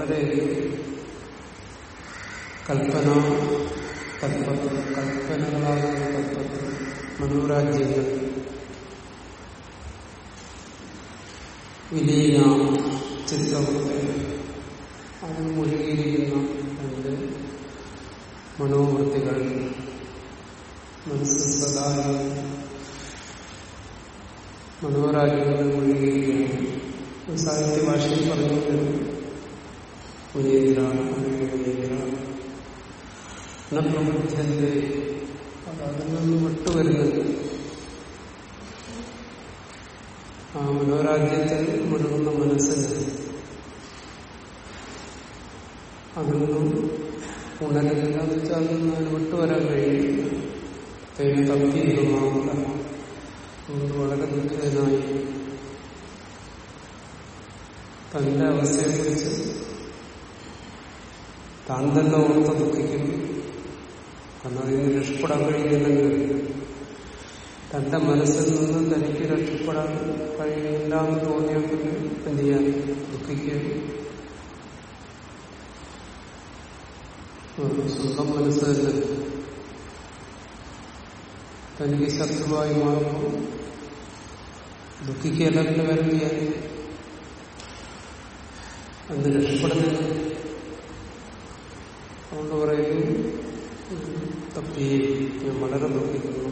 വളരെ കൽപ്പന കൽപ്പനകളാകുന്ന കൽപ്പന മനോരാജ്യങ്ങൾ വിലീന ചിത്രവൃത്തി അതിൽ മുഴുകിയിരിക്കുന്ന രണ്ട് മനോവൃത്തികൾ മനസ്സ് സദാ മനോരാജ്യങ്ങളിൽ മുഴുകിയിരിക്കുകയാണ് സാഹിത്യ ഭാഷയിൽ പറഞ്ഞു മുനീന്ദ്ര മുനീന്ദ്ര പ്രബുദ്ധന്റെ അത് അതിൽ നിന്ന് വിട്ടുവരുന്നത് ആ മനോരാജ്യത്തിൽ മുഴുകുന്ന മനസ്സിന് നിന്നും ഉണരുന്നില്ല വെച്ചാൽ അതിന് വിട്ടുവരാൻ കഴിയില്ല തേന് തപ്പിയുമാവില്ല അതുകൊണ്ട് വളരെ ദുഃഖിതനായി. തന്റെ അവസ്ഥയെക്കുറിച്ച് താൻ തന്നെ ഓർത്ത് ദുഃഖിക്കുന്നു കാരണം അതിൽ നിന്ന് രക്ഷപ്പെടാൻ കഴിയുന്നില്ലെങ്കിൽ തന്റെ മനസ്സിൽ നിന്നും തനിക്ക് രക്ഷപ്പെടാൻ കഴിയില്ല എന്ന് തോന്നിയാൽ പിന്നെ എന്ത് ചെയ്യാൻ? ദുഃഖിക്കുകയും സ്വന്തം മനസ്സ് തന്നെ തനിക്ക് ശത്രുവായി മാറുമ്പോൾ ദുഃഖിക്കുകയല്ല പിന്നെ വരും അന്ന് രക്ഷപ്പെടുന്നില്ല. അതുകൊണ്ട് പറയുന്നു തപ്പി ഞാൻ വളരെ ദുഃഖിക്കുന്നു.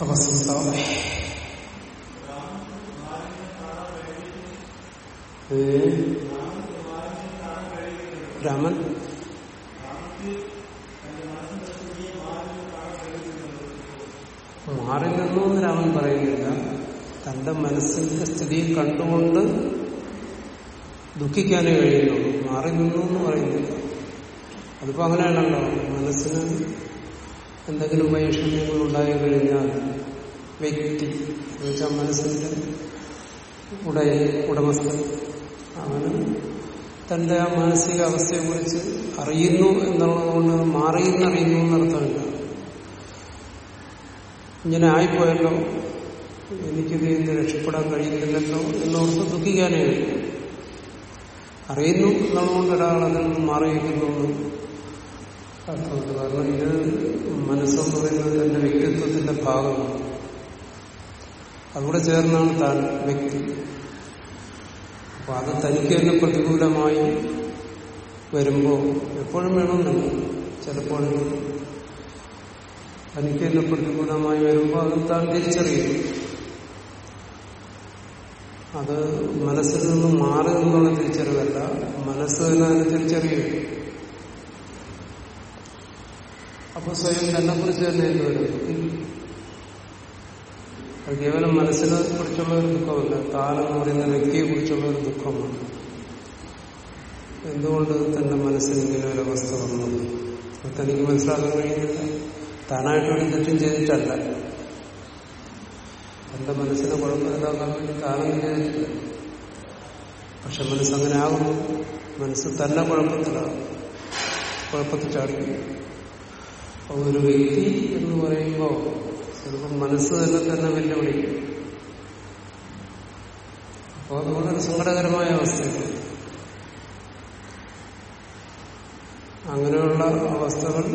തപസ്സുണ്ടാവേ രാമൻ. മാറി നിന്നു എന്ന് രാമൻ പറയുന്നില്ല. തന്റെ മനസ്സിന്റെ സ്ഥിതി കണ്ടുകൊണ്ട് ദുഃഖിക്കാനേ കഴിയുന്നുള്ളൂ. മാറി നിന്നു എന്ന് പറയുന്നില്ല. അതിപ്പോ അങ്ങനെയാണല്ലോ. മനസ്സിന് എന്തെങ്കിലും വൈഷമ്യങ്ങൾ ഉണ്ടായി കഴിഞ്ഞാൽ വ്യക്തി എന്നുവെച്ചാൽ മനസ്സിന്റെ ഉടയ ഉടമസ്ഥൻ അവന് തന്റെ ആ മാനസിക അവസ്ഥയെക്കുറിച്ച് അറിയുന്നു എന്നുള്ളതുകൊണ്ട് മാറിയെന്നറിയുന്നു എന്നർത്ഥമില്ല ഇങ്ങനെ ആയിപ്പോയല്ലോ. എനിക്കിത് ഇന്ന് രക്ഷപ്പെടാൻ കഴിയുന്നില്ലല്ലോ എന്നോർത്ത് ദുഃഖിക്കാനേ കഴിയും. അറിയുന്നു എന്നുള്ളതുകൊണ്ട് ഒരാൾ അതിൽ നിന്ന് മാറിയിരിക്കുന്നു അർത്ഥമുണ്ട്. കാരണം ഇത് മനസ്സെന്ന് പറയുന്നത് തന്റെ വ്യക്തിത്വത്തിന്റെ ഭാഗമാണ്. അതുകൂടെ ചേർന്നാണ് താൻ വ്യക്തി. അപ്പൊ അത് തനിക്ക് തന്നെ പ്രതികൂലമായി വരുമ്പോൾ എപ്പോഴും വേണമെന്നില്ല. ചിലപ്പോഴെങ്കിലും തനിക്ക് തന്നെ പ്രതികൂലമായി വരുമ്പോൾ അത് താൻ തിരിച്ചറിയും. അത് മനസ്സിൽ നിന്ന് മാറി നിന്നുള്ള തിരിച്ചറിവല്ല മനസ്സ് തന്നെ അതിനെ തിരിച്ചറിയും. അപ്പൊ സ്വയം തന്നെ കുറിച്ച് തന്നെ എന്ത് വരും അത് കേവലം മനസ്സിനെ കുറിച്ചുള്ള ഒരു ദുഃഖമല്ല. താനെന്ന് പറയുന്ന വ്യക്തിയെ കുറിച്ചുള്ള ഒരു ദുഃഖമാണ്. എന്തുകൊണ്ട് തന്റെ മനസ്സിന് ഇങ്ങനെ ഒരു അവസ്ഥ വന്നു അത് തനിക്ക് മനസ്സിലാക്കാൻ കഴിയുന്നില്ല. താനായിട്ട് ഒരു തെറ്റും ചെയ്തിട്ടല്ല. തന്റെ മനസ്സിനെ കുഴപ്പമില്ലാക്കാൻ വേണ്ടി താനും ചെയ്തിട്ടില്ല പക്ഷെ മനസ്സങ്ങനെ ആകുന്നു. മനസ്സ് തന്നെ കുഴപ്പത്തിലാകും കുഴപ്പത്തിൽ ചാടിക്കും ഒരു വ്യക്തി എന്ന് പറയുമ്പോൾ ചിലപ്പോൾ മനസ്സ് തന്നെ തന്നെ വെല്ലുവിളിക്കും. അപ്പോൾ അത് വളരെ സങ്കടകരമായ അവസ്ഥയാണ്. അങ്ങനെയുള്ള അവസ്ഥകൾ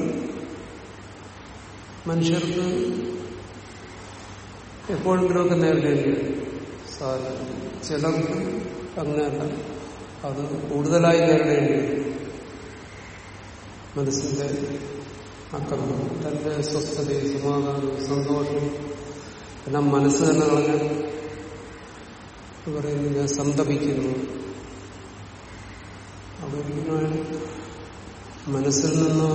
മനുഷ്യർക്ക് എപ്പോഴെങ്കിലുമൊക്കെ നേരിടേണ്ടി സാധാരണ ചിലർക്ക് അങ്ങനെയല്ല അത് കൂടുതലായി നേരിടേണ്ടി മനസ്സിന്റെ അക്രമം തന്റെ സ്വസ്ഥതയും സമാധാനവും സന്തോഷം എല്ലാം മനസ്സ് തന്നെ കളഞ്ഞു പറയുന്നു ഞാൻ സന്തപിക്കുന്നു. അതൊരിക്കലും മനസ്സിൽ നിന്ന്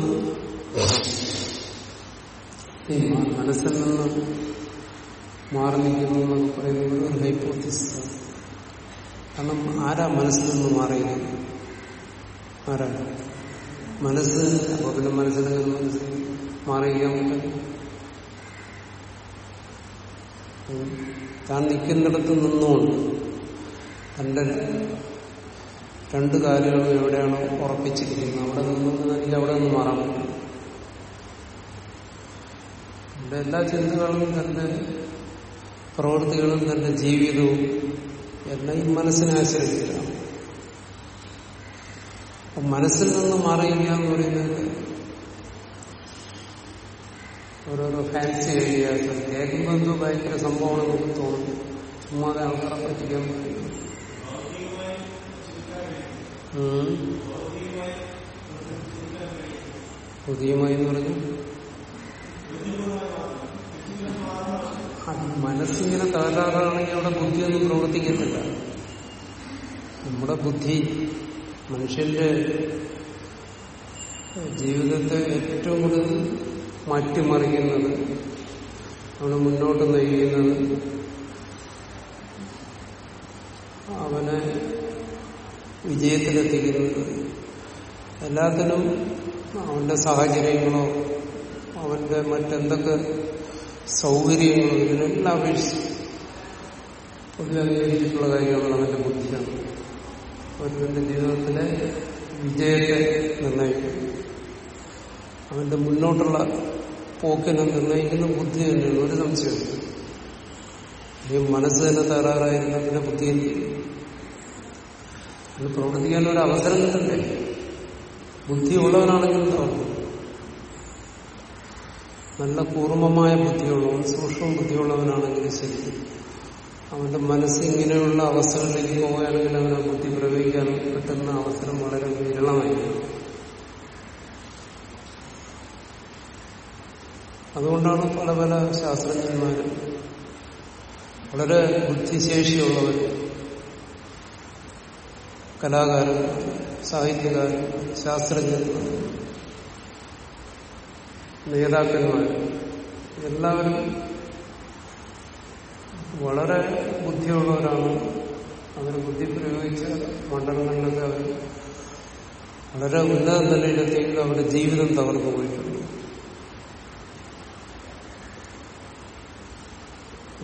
മനസ്സിൽ നിന്ന് മാറി നിൽക്കുന്നു എന്നൊക്കെ പറയുന്നത് ഒരു ഹൈപ്പോത്തിസ് കാരണം ആരാ മനസ്സിൽ നിന്ന് മാറിയിരിക്കുന്നത് ആരാ മനസ്സ് അപ്പൊ പിന്നെ മനസ്സിലെങ്കിൽ മനസ്സ് മാറിയിരിക്കാൻ പറ്റും. താൻ നിൽക്കുന്നിടത്ത് നിന്നുകൊണ്ട് തന്റെ രണ്ട് കാര്യങ്ങളും എവിടെയാണോ ഉറപ്പിച്ചിരിക്കുന്നത്. അവിടെ നിന്നും എനിക്ക് അവിടെ നിന്ന് മാറാൻ പറ്റും. തന്റെ എല്ലാ ചിന്തകളും തന്റെ പ്രവൃത്തികളും തന്റെ ജീവിതവും എല്ലാം ഈ മനസ്സിനെ ആശ്രയിച്ചിട്ടാണ് അപ്പൊ മനസ്സിൽ നിന്ന് മാറിയില്ല എന്ന് പറയുന്നത് ഓരോരോ ഫാൻസി ഐഡിയാസ് കേൾക്കുമ്പോൾ എന്തോ ഭയങ്കര സംഭവമാണ് നമുക്ക് തോന്നും ചുമ്മാതെ ആൾക്കാരെ പറ്റിക്കാൻ പുതിയമായി എന്ന് പറഞ്ഞു? മനസ്സിങ്ങനെ തകരാറാണെങ്കിൽ അവിടെ ബുദ്ധിയൊന്നും പ്രവർത്തിക്കുന്നില്ല നമ്മുടെ ബുദ്ധി മനുഷ്യന്റെ ജീവിതത്തെ ഏറ്റവും കൂടുതൽ മാറ്റിമറിക്കുന്നത് അവനെ മുന്നോട്ട് നയിക്കുന്നത് അവനെ വിജയത്തിലെത്തിക്കുന്നത്. എല്ലാത്തിനും അവന്റെ സാഹചര്യങ്ങളോ അവന്റെ മറ്റെന്തൊക്കെ സൗകര്യങ്ങളോ ഇതിനെല്ലാം അപേക്ഷിച്ച് പൊതുവെ അംഗീകരിച്ചിട്ടുള്ള കാര്യമാണ് അവന്റെ ബുദ്ധിയാണ് ഒരുവന്റെ ജീവിതത്തിലെ വിജയത്തെ നിർണയിക്കുന്നു അവന്റെ മുന്നോട്ടുള്ള പോക്കിനെ നിർണയിക്കുന്ന ബുദ്ധി തന്നെയാണ് ഒരു സംശയമില്ല ഈ മനസ്സ് തന്നെ തകരാറായിരുന്ന പിന്നെ ബുദ്ധി അത് പ്രവർത്തിക്കാൻ ഒരു അവസരം കിട്ടണ്ടേ? ബുദ്ധി ഉള്ളവനാണെങ്കിൽ തോന്നുന്നു നല്ല കൂർമ്മമായ ബുദ്ധിയുള്ളവൻ സൂക്ഷ്മ ബുദ്ധിയുള്ളവനാണെങ്കിലും ശരി അവന്റെ മനസ്സ് ഇങ്ങനെയുള്ള അവസ്ഥകളിലേക്ക് പോവുകയാണെങ്കിൽ അവനെ ബുദ്ധി പ്രയോഗിക്കാൻ കിട്ടുന്ന അവസരം വളരെ വിരളമായിരിക്കും. അതുകൊണ്ടാണ് പല പല ശാസ്ത്രജ്ഞന്മാരും വളരെ ബുദ്ധിശേഷിയുള്ളവർ കലാകാരൻ സാഹിത്യകാരൻ ശാസ്ത്രജ്ഞന്മാർ നേതാക്കന്മാർ എല്ലാവരും വളരെ ബുദ്ധിയുള്ളവരാണ്. അവർ ബുദ്ധി പ്രയോഗിച്ച മണ്ഡലങ്ങളിലൊക്കെ അവർ. വളരെ ഉന്നത നിലയിലെത്തിയെങ്കിലും അവരുടെ ജീവിതം തകർന്നു പോയിട്ടുണ്ട്.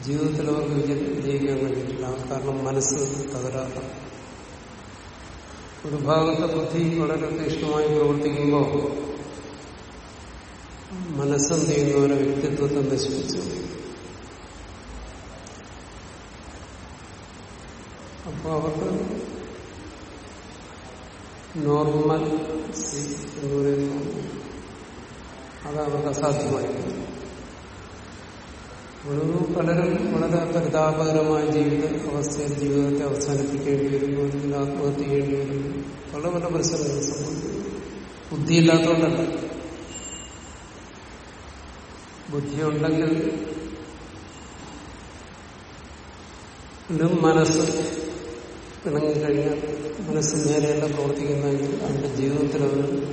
ജീവിതത്തിൽ അവർക്ക് വിജയിക്കാൻ കഴിഞ്ഞിട്ടില്ല. കാരണം മനസ്സ് തകരാറാണ് ഒരു ഭാഗത്തെ ബുദ്ധി വളരെ തീക്ഷ്ണമായി പ്രവർത്തിക്കുമ്പോൾ മനസ്സെന്ത് ചെയ്യുന്നവരെ വ്യക്തിത്വത്തെ നശിപ്പിച്ചു. അപ്പോൾ അവർക്ക് നോർമൽ സി എന്ന് പറയുന്നു അത് അവർക്ക് അസാധ്യമായിരുന്നു ഒരു പലരും വളരെ പരിതാപകരമായ ജീവിത അവസ്ഥയിൽ ജീവിതത്തെ അവസാനിപ്പിക്കേണ്ടി വരുന്നു അല്ലെങ്കിൽ ആത്മഹത്യ ചെയ്യേണ്ടി വരുന്നു. പല പല പ്രശ്നങ്ങൾ സംഭവിക്കുന്നു. ബുദ്ധിയില്ലാത്തതുകൊണ്ടല്ല. ബുദ്ധിയുണ്ടെങ്കിൽ മനസ്സ് ഇണങ്ങിക്കഴിഞ്ഞാൽ മനസ്സ് നേരെയല്ല പ്രവർത്തിക്കുന്നതെങ്കിൽ അവന്റെ ജീവിതത്തിൽ അത്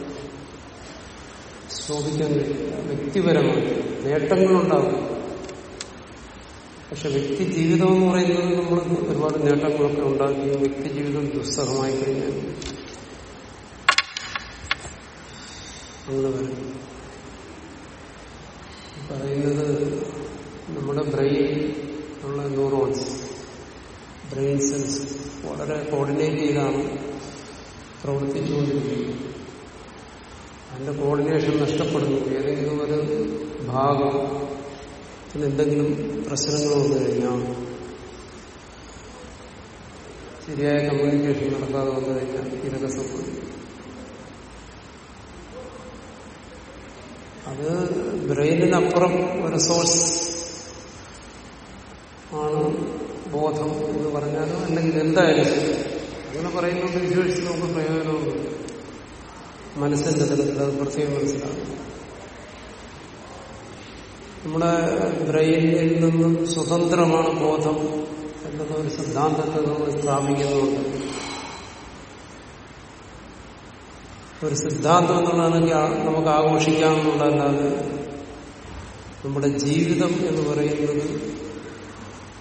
ശോഭിക്കാൻ കഴിയില്ല. വ്യക്തിപരമായി നേട്ടങ്ങളുണ്ടാകും. പക്ഷെ വ്യക്തി ജീവിതം എന്ന് പറയുന്നത് നമ്മൾ ഒരുപാട് നേട്ടങ്ങളൊക്കെ ഉണ്ടാക്കി വ്യക്തി ജീവിതം ദുസ്സഹമായി കഴിഞ്ഞാൽ പറയുന്നത് നമ്മുടെ ബ്രെയിൻ ഉള്ള ന്യൂറോൺസ് ബ്രെയിൻ സെൽസ് വളരെ കോർഡിനേറ്റ് ചെയ്താണ് പ്രവർത്തിച്ചുകൊണ്ടിരിക്കുന്നത്. അതിന്റെ കോർഡിനേഷൻ നഷ്ടപ്പെടുന്നു. ഏതെങ്കിലും ഒരു ഭാഗം എന്തെങ്കിലും പ്രശ്നങ്ങൾ വന്നു കഴിഞ്ഞാൽ ശരിയായ കമ്മ്യൂണിക്കേഷൻ നടക്കാതെ വന്നു കഴിഞ്ഞാൽ ഇതൊക്കെ സംഭവിക്കും. അത് ബ്രെയിനിനപ്പുറം ഒരു സോഴ്സ് ആണ് ബോധം അല്ലെങ്കിൽ എന്തായാലും അങ്ങനെ പറയുന്നത് വിശ്വസിച്ച് നമുക്ക് പ്രയോജനമൊന്നും മനസ്സിന്റെ തലത്തിൽ അത് പ്രത്യേകം മനസ്സിലാകും. നമ്മുടെ ബ്രെയിനിൽ നിന്നും സ്വതന്ത്രമാണ് ബോധം എന്നുള്ള ഒരു സിദ്ധാന്തത്തെ നമ്മൾ സ്ഥാപിക്കുന്നുണ്ട് ഒരു സിദ്ധാന്തം എന്നുള്ളതാണെങ്കിൽ നമുക്ക് ആഘോഷിക്കാമെന്നുള്ളതല്ലാതെ നമ്മുടെ ജീവിതം എന്ന് പറയുന്നത്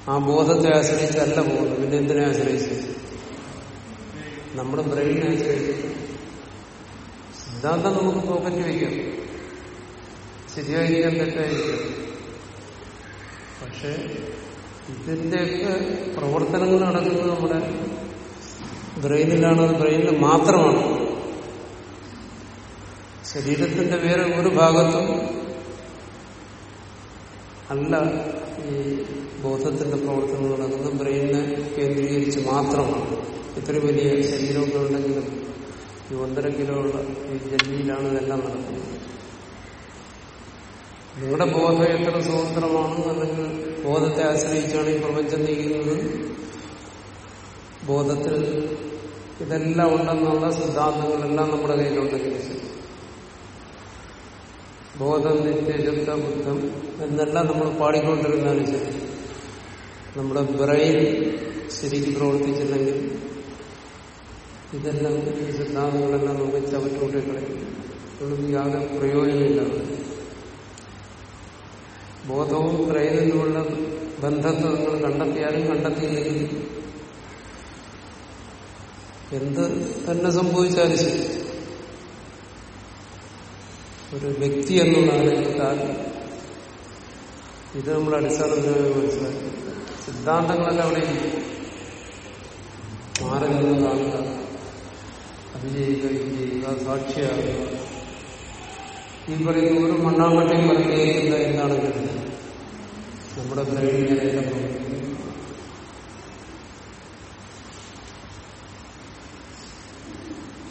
ആ ബോധത്തെ ആശ്രയിച്ചല്ല പോകുന്നത്. പിന്നെ എന്തിനെ ആശ്രയിച്ച് നമ്മുടെ ബ്രെയിനെ ആശ്രയിച്ച് സിദ്ധാന്തം നമുക്ക് പോക്കറ്റ് വയ്ക്കാം ശരിയായിരിക്കാം തെറ്റായിരിക്കാം. പക്ഷെ ഇതിന്റെയൊക്കെ പ്രവർത്തനങ്ങൾ നടക്കുന്നത് നമ്മുടെ ബ്രെയിനിലാണ്? ബ്രെയിനിൽ മാത്രമാണ്. ശരീരത്തിന്റെ വേറെ ഒരു ഭാഗത്തും അല്ല ഈ ബോധത്തിന്റെ പ്രവർത്തനങ്ങൾ നടക്കുന്നത് ബ്രെയിനിനെ കേന്ദ്രീകരിച്ച് മാത്രമാണ്. ഇത്ര വലിയ ശരീരമൊക്കെ ഉണ്ടെങ്കിലും ഈ ഒന്നര കിലോ ഉള്ള ഈ ജല്ലിയിലാണ് ഇതെല്ലാം നടക്കുന്നത്. നിങ്ങളുടെ ബോധം എത്ര സ്വതന്ത്രമാണെന്ന് അല്ലെങ്കിൽ ബോധത്തെ ആശ്രയിച്ചാണ് ഈ പ്രപഞ്ചം നീങ്ങുന്നത്. ബോധത്തിൽ ഇതെല്ലാം ഉണ്ടെന്നുള്ള സിദ്ധാന്തങ്ങളെല്ലാം നമ്മുടെ കയ്യിലുണ്ടെങ്കിൽ ബോധം നിത്യ നിത്യശുദ്ധ ബുദ്ധം എന്നെല്ലാം നമ്മൾ പാടിക്കൊണ്ടിരുന്നാലും ശരി. നമ്മുടെ ബ്രെയിൻ ശരിക്ക് പ്രവർത്തിച്ചില്ലെങ്കിൽ ഇതെല്ലാം ഈ സിദ്ധാന്തങ്ങളെല്ലാം നമുക്ക് ചവിട്ടുകൂട്ടി കളയും. യാതൊരു പ്രയോജനമില്ല ബോധവും ബ്രെയിനും തമ്മിലുള്ള ബന്ധത്തെ നിങ്ങൾ കണ്ടെത്തിയാലും കണ്ടെത്തിയില്ലെങ്കിൽ എന്ത് തന്നെ സംഭവിച്ചാലും ശരി. ഒരു വ്യക്തി എന്നുള്ള ആലോചിച്ചാൽ ഇത് നമ്മൾ അടിസ്ഥാനപരമായി മനസ്സിലാക്കി. സിദ്ധാന്തങ്ങളൊക്കെ അവിടെ. മാറി നിന്ന് കാണുക അത് ചെയ്യുക സാക്ഷിയാകുക. ഈ പറയുന്ന ഒരു മണ്ണാങ്കട്ടയും പറയുകയില്ല എന്താണെങ്കിൽ നമ്മുടെ ബ്രെയിനിനെല്ലാം പ്രവർത്തിക്കും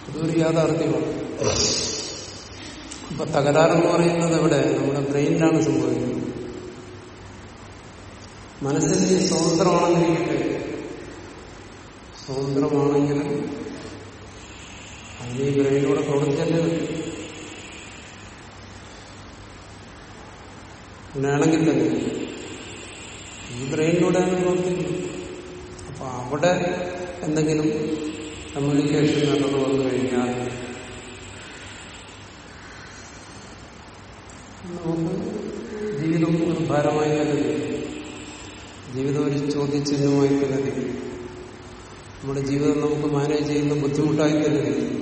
അതൊരു യാഥാർത്ഥ്യമാണ്. അപ്പൊ തകരാറെന്ന് പറയുന്നത് എവിടെ? നമ്മുടെ ബ്രെയിനിലാണ് സംഭവിക്കുന്നത്. മനസ്സിന് സ്വതന്ത്രമാണെന്നിരിക്കട്ടെ സ്വതന്ത്രമാണെങ്കിലും അതിന് ഈ ബ്രെയിനിലൂടെ പ്രവർത്തിച്ചല്ലേ പറ്റും. അങ്ങനെയാണെങ്കിൽ തന്നെ ഈ ബ്രെയിനിലൂടെയാണ് പ്രവർത്തിക്കുന്നത് അപ്പൊ അവിടെ എന്തെങ്കിലും കമ്മ്യൂണിക്കേഷൻ നടന്നു വന്നു കഴിഞ്ഞാൽ നമുക്ക് ജീവിതം ഭാരമായി തന്നെ ചോദ്യചിഹ്നമായി തന്നെ. നമ്മുടെ ജീവിതം നമുക്ക് മാനേജ് ചെയ്യുന്ന ബുദ്ധിമുട്ടായി തന്നെ തീരും.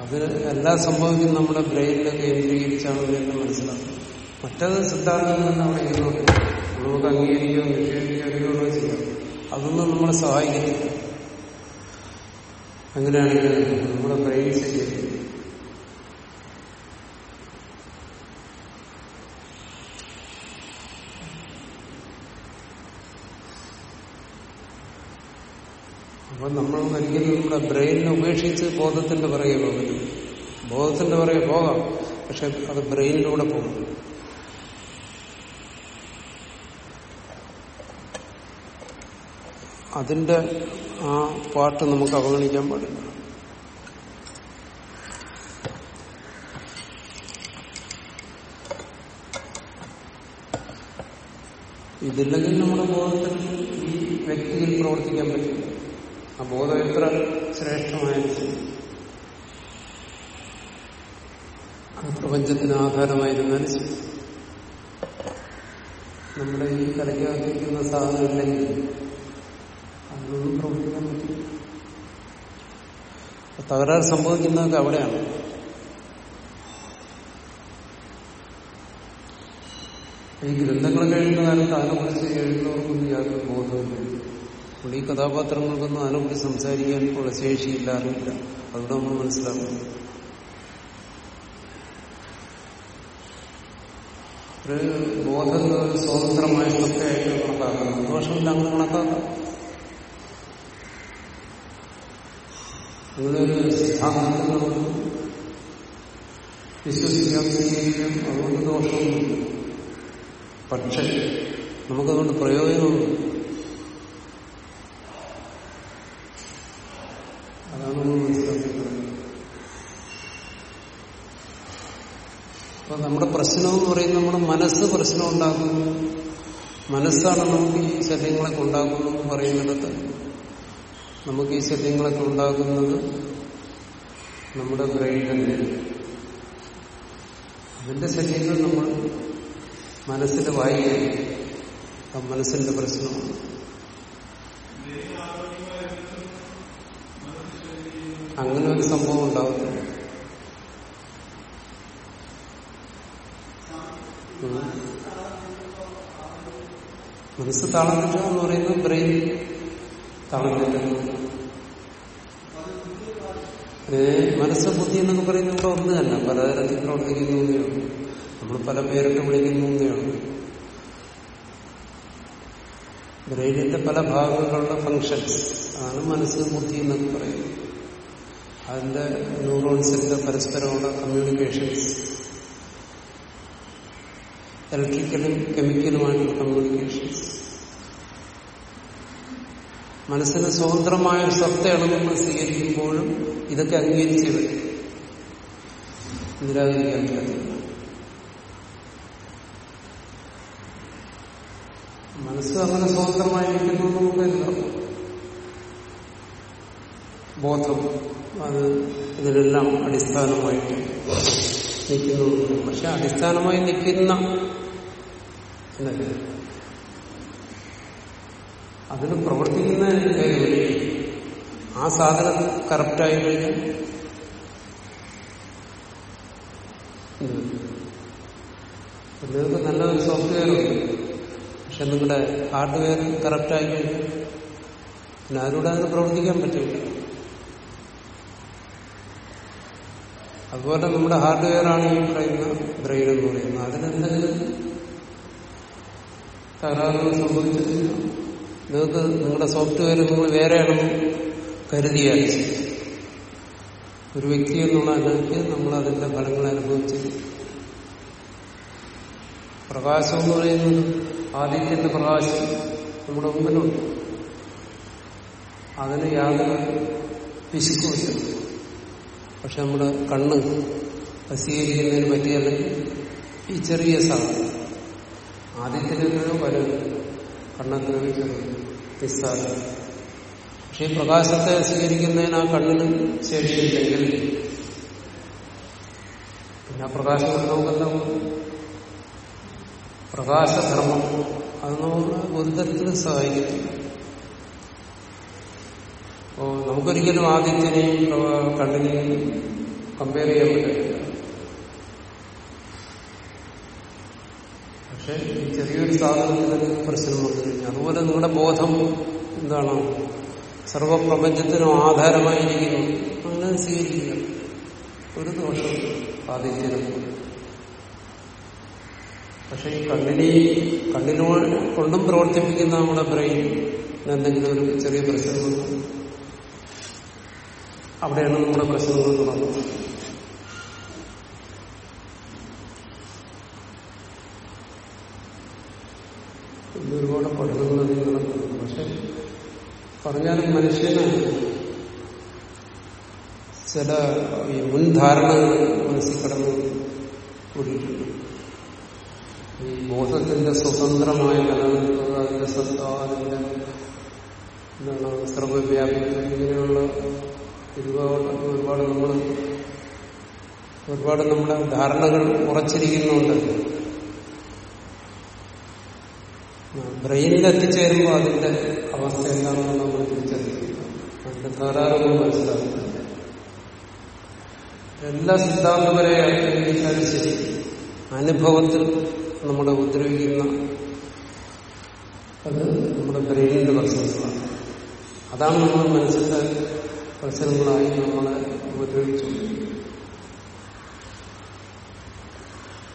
അത് എല്ലാം സംഭവിക്കുന്നത് നമ്മുടെ ബ്രെയിനിലെ കേന്ദ്രീകരിച്ചാണ് എന്ന് മനസ്സിലാക്കുന്നത് മറ്റത് സിദ്ധാന്തങ്ങളെല്ലാം അവിടെ ചെയ്യുന്നുണ്ട് നമുക്ക് അംഗീകരിക്കുകയോ നിഷേധിക്കുകയോ എടുക്കുകയോ ചെയ്യാം അതൊന്നും നമ്മളെ സഹായിക്കില്ല അങ്ങനെയാണെങ്കിൽ നമ്മുടെ ബ്രെയിൻ ശരിയായിരിക്കും അപ്പൊ നമ്മൾ ഒരിക്കലും നമ്മുടെ ബ്രെയിനിനെ ഉപേക്ഷിച്ച് ബോധത്തിന്റെ പുറകെ പോകുന്നു ബോധത്തിന്റെ പുറകെ പോകാം പക്ഷെ അത് ബ്രെയിനിലൂടെ പോകുന്നു അതിന്റെ ആ പാട്ട് നമുക്ക് അവഗണിക്കാൻ പാടില്ല. ഇതില്ലെങ്കിൽ നമ്മുടെ ബോധത്തിൽ ഈ വ്യക്തിയിൽ പ്രവർത്തിക്കാൻ പറ്റില്ല. ആ ബോധം എത്ര ശ്രേഷ്ഠമായാലും ആ പ്രപഞ്ചത്തിന് ആധാരമായിരുന്നാലും ശരി. നമ്മുടെ ഈ കലയ്ക്കകത്തിരിക്കുന്ന സാധനം ഇല്ലെങ്കിൽ അതിനൊന്നും പ്രവർത്തിക്കാൻ പറ്റില്ല. തകരാർ സംഭവിക്കുന്നതൊക്കെ അവിടെയാണ്. ഈ ഗ്രന്ഥങ്ങൾ കഴിയുന്ന കാലത്ത് അതിനെക്കുറിച്ച് എഴുതുന്നവർക്കൊന്നും യാതൊരു ബോധമില്ല അപ്പോൾ ഈ കഥാപാത്രങ്ങൾക്കൊന്നും അതിനെക്കുറിച്ച് സംസാരിക്കാൻ ഇപ്പോൾ ശേഷിയില്ല അറിയില്ല അതുകൊണ്ട് നമ്മൾ മനസ്സിലാക്കുന്നു. ഒരു ബോധം സ്വതന്ത്രമായ സത്യമായിട്ട് കണക്കാക്കണം. ദോഷമില്ല അങ്ങനെ കണക്കാക്കാം. അങ്ങനെ ഒരു സിദ്ധാന്തത്തിൽ നമുക്ക് വിശ്വസിക്കാം സ്വീകരിക്കാം അതുകൊണ്ട് ദോഷമൊന്നുമില്ല. പക്ഷെ നമുക്കതുകൊണ്ട് പ്രയോജനമുണ്ട് അതാണ് നമ്മൾ മനസ്സിലാക്കുന്നത് അപ്പൊ നമ്മുടെ പ്രശ്നം എന്ന് പറയുന്നത് നമ്മുടെ മനസ്സ് പ്രശ്നം ഉണ്ടാക്കുന്നു. മനസ്സാണ് നമുക്ക് ഈ ശല്യങ്ങളൊക്കെ ഉണ്ടാക്കുന്നു എന്ന് പറയുന്നിടത്ത് നമുക്ക് ഈ ശല്യങ്ങളൊക്കെ ഉണ്ടാക്കുന്നത് നമ്മുടെ ബ്രെയിൻ തന്നെ അതിന്റെ ശല്യങ്ങൾ നമ്മൾ മനസ്സിൽ വായിക്കണം ആ മനസ്സിന്റെ പ്രശ്നമാണ്. അങ്ങനെ ഒരു സംഭവം ഉണ്ടാകത്തില്ല മനസ്സ് താളം എന്ന് പറയുന്നത് ബ്രെയിൻ താളം ഏ മനസ്സ് ബുദ്ധി എന്നൊക്കെ പറയുന്നത് ഒന്ന് തന്നെ പലതരത്തിൽ പ്രവർത്തിക്കുന്നതാണ് നമ്മൾ പല പേരൊക്കെ വിളിക്കുന്നതാണ് ബ്രെയിനിന്റെ പല ഭാഗങ്ങളുള്ള ഫങ്ഷൻസ് ആണ് മനസ്സ് ബുദ്ധി എന്നൊക്കെ പറയുന്നത്. അതിന്റെ ന്യൂറോൺസിന്റെ പരസ്പരമുള്ള കമ്മ്യൂണിക്കേഷൻസ് ഇലക്ട്രിക്കലും കെമിക്കലുമായിട്ടുള്ള കമ്മ്യൂണിക്കേഷൻസ് മനസ്സിന് സ്വതന്ത്രമായ ഒരു സത്തയാണ് നമ്മൾ സ്വീകരിക്കുമ്പോഴും ഇതൊക്കെ അംഗീകരിച്ചേ പറ്റും. നിരാകരിക്കാൻ പറ്റത്തില്ല. മനസ്സ് അങ്ങനെ സ്വതന്ത്രമായിരിക്കുന്നു നമുക്കല്ല ബോധം അത് ഇതിലെല്ലാം അടിസ്ഥാനമായിട്ട് നിൽക്കുന്നു പക്ഷെ അടിസ്ഥാനമായി നിൽക്കുന്ന എന്നല്ലേ അതിന് പ്രവർത്തിക്കുന്നതിന് പേര് ആ സാധനം കറപ്റ്റായി കഴിഞ്ഞാൽ നിങ്ങൾക്ക് നല്ലൊരു സോഫ്റ്റ്വെയർ ഉണ്ട്. പക്ഷെ നിങ്ങളുടെ ഹാർഡ്വെയർ കറപ്റ്റായി കഴിഞ്ഞാൽ പിന്നെ ആരോടെ അതിന് പ്രവർത്തിക്കാൻ പറ്റില്ല. അതുപോലെ നമ്മുടെ ഹാർഡ്വെയർ ആണ് ഈ പറയുന്ന ബ്രെയിൻ എന്ന് പറയുന്നത്. അതിനെന്തെങ്കിലും തകരാറുകൾ സംഭവിച്ചിട്ടില്ല. നിങ്ങൾക്ക് നിങ്ങളുടെ സോഫ്റ്റ്വെയർ നിങ്ങൾ വേറെയാണെന്ന് കരുതിയാൽ ഒരു വ്യക്തി എന്നുള്ള അനുഭവിച്ച് നമ്മൾ അതിന്റെ ഫലങ്ങൾ അനുഭവിച്ച് പ്രകാശം എന്ന് പറയുന്നത് ആദിത്യന്റെ പ്രകാശം നമ്മുടെ മുമ്പിലുണ്ട്. അതിന് യാതൊരു പിശുക്കുമില്ല പക്ഷെ നമ്മുടെ കണ്ണ് സ്വീകരിക്കുന്നതിന് പറ്റിയല്ലെങ്കിൽ ഈ ചെറിയ സാധനം ആദ്യത്തിനെത്രയോ വരും കണ്ണെത്രയോ ചെറിയ നിസ്സാരം പക്ഷെ ഈ പ്രകാശത്തെ സ്വീകരിക്കുന്നതിന് ആ കണ്ണിന് ശേഷിയില്ലെങ്കിൽ പിന്നെ ആ പ്രകാശം കൊണ്ട് പ്രകാശധർമ്മം അത് നമുക്ക് ഒരു തരത്തിലും സഹായിക്കും അപ്പോ നമുക്കൊരിക്കലും ആദിത്യനെയും കണ്ണിനെയും കമ്പയർ ചെയ്യാൻ പറ്റില്ല പക്ഷെ ഈ ചെറിയൊരു സാധനത്തിന് വന്നു കഴിഞ്ഞാൽ അതുപോലെ നിങ്ങളുടെ ബോധം എന്താണ്? സർവപ്രപഞ്ചത്തിനും ആധാരമായിരിക്കുന്നു. അങ്ങനെ സ്വീകരിക്കുക ഒരു ദോഷം ആദിത്യനും പക്ഷെ ഈ കണ്ണിനെ കണ്ണിനോ കൊണ്ടും പ്രവർത്തിപ്പിക്കുന്ന നമ്മുടെ ബ്രെയിൻ എന്തെങ്കിലും ഒരു ചെറിയ പ്രശ്നമുണ്ട് അവിടെയാണ് നമ്മുടെ പ്രശ്നങ്ങൾ തുടങ്ങുന്നത് ഒരുപാട് പഠനങ്ങൾ നടക്കുന്നുണ്ട് പക്ഷെ പറഞ്ഞാലും മനുഷ്യന് ചില ഈ മുൻധാരണകൾ മനസ്സിൽ കടന്നു കൂടിയിട്ടുണ്ട്. ഈ ബോധത്തിന്റെ സ്വതന്ത്രമായ നിലനിൽക്കുക അതിന്റെ സത്ത അതിന്റെ എന്താണ് സർവവ്യാപിത്വം ഇങ്ങനെയുള്ള ഒരുപാട് ഒരുപാട് നമ്മൾ ഒരുപാട് നമ്മുടെ ധാരണകൾ ഉറച്ചിരിക്കുന്നുണ്ട് ബ്രെയിനിൽ എത്തിച്ചേരുമ്പോൾ അതിന്റെ അവസ്ഥ എന്താണെന്ന് നമ്മൾ തിരിച്ചറിയില്ല അതിന്റെ തകരാറുകൾ എല്ലാ സിദ്ധാന്തപരെ അംഗീകരിച്ചാലും ശരി. അനുഭവത്തിൽ നമ്മളെ ഉപദ്രവിക്കുന്ന അത് നമ്മുടെ ബ്രെയിനിന്റെ പ്രശ്നങ്ങളാണ്. അതാണ് നമ്മൾ മനസ്സിന്റെ പ്രശ്നങ്ങളായി നമ്മളെ ഉപദ്രവിച്ചുകൊണ്ടിരിക്കുന്നത്.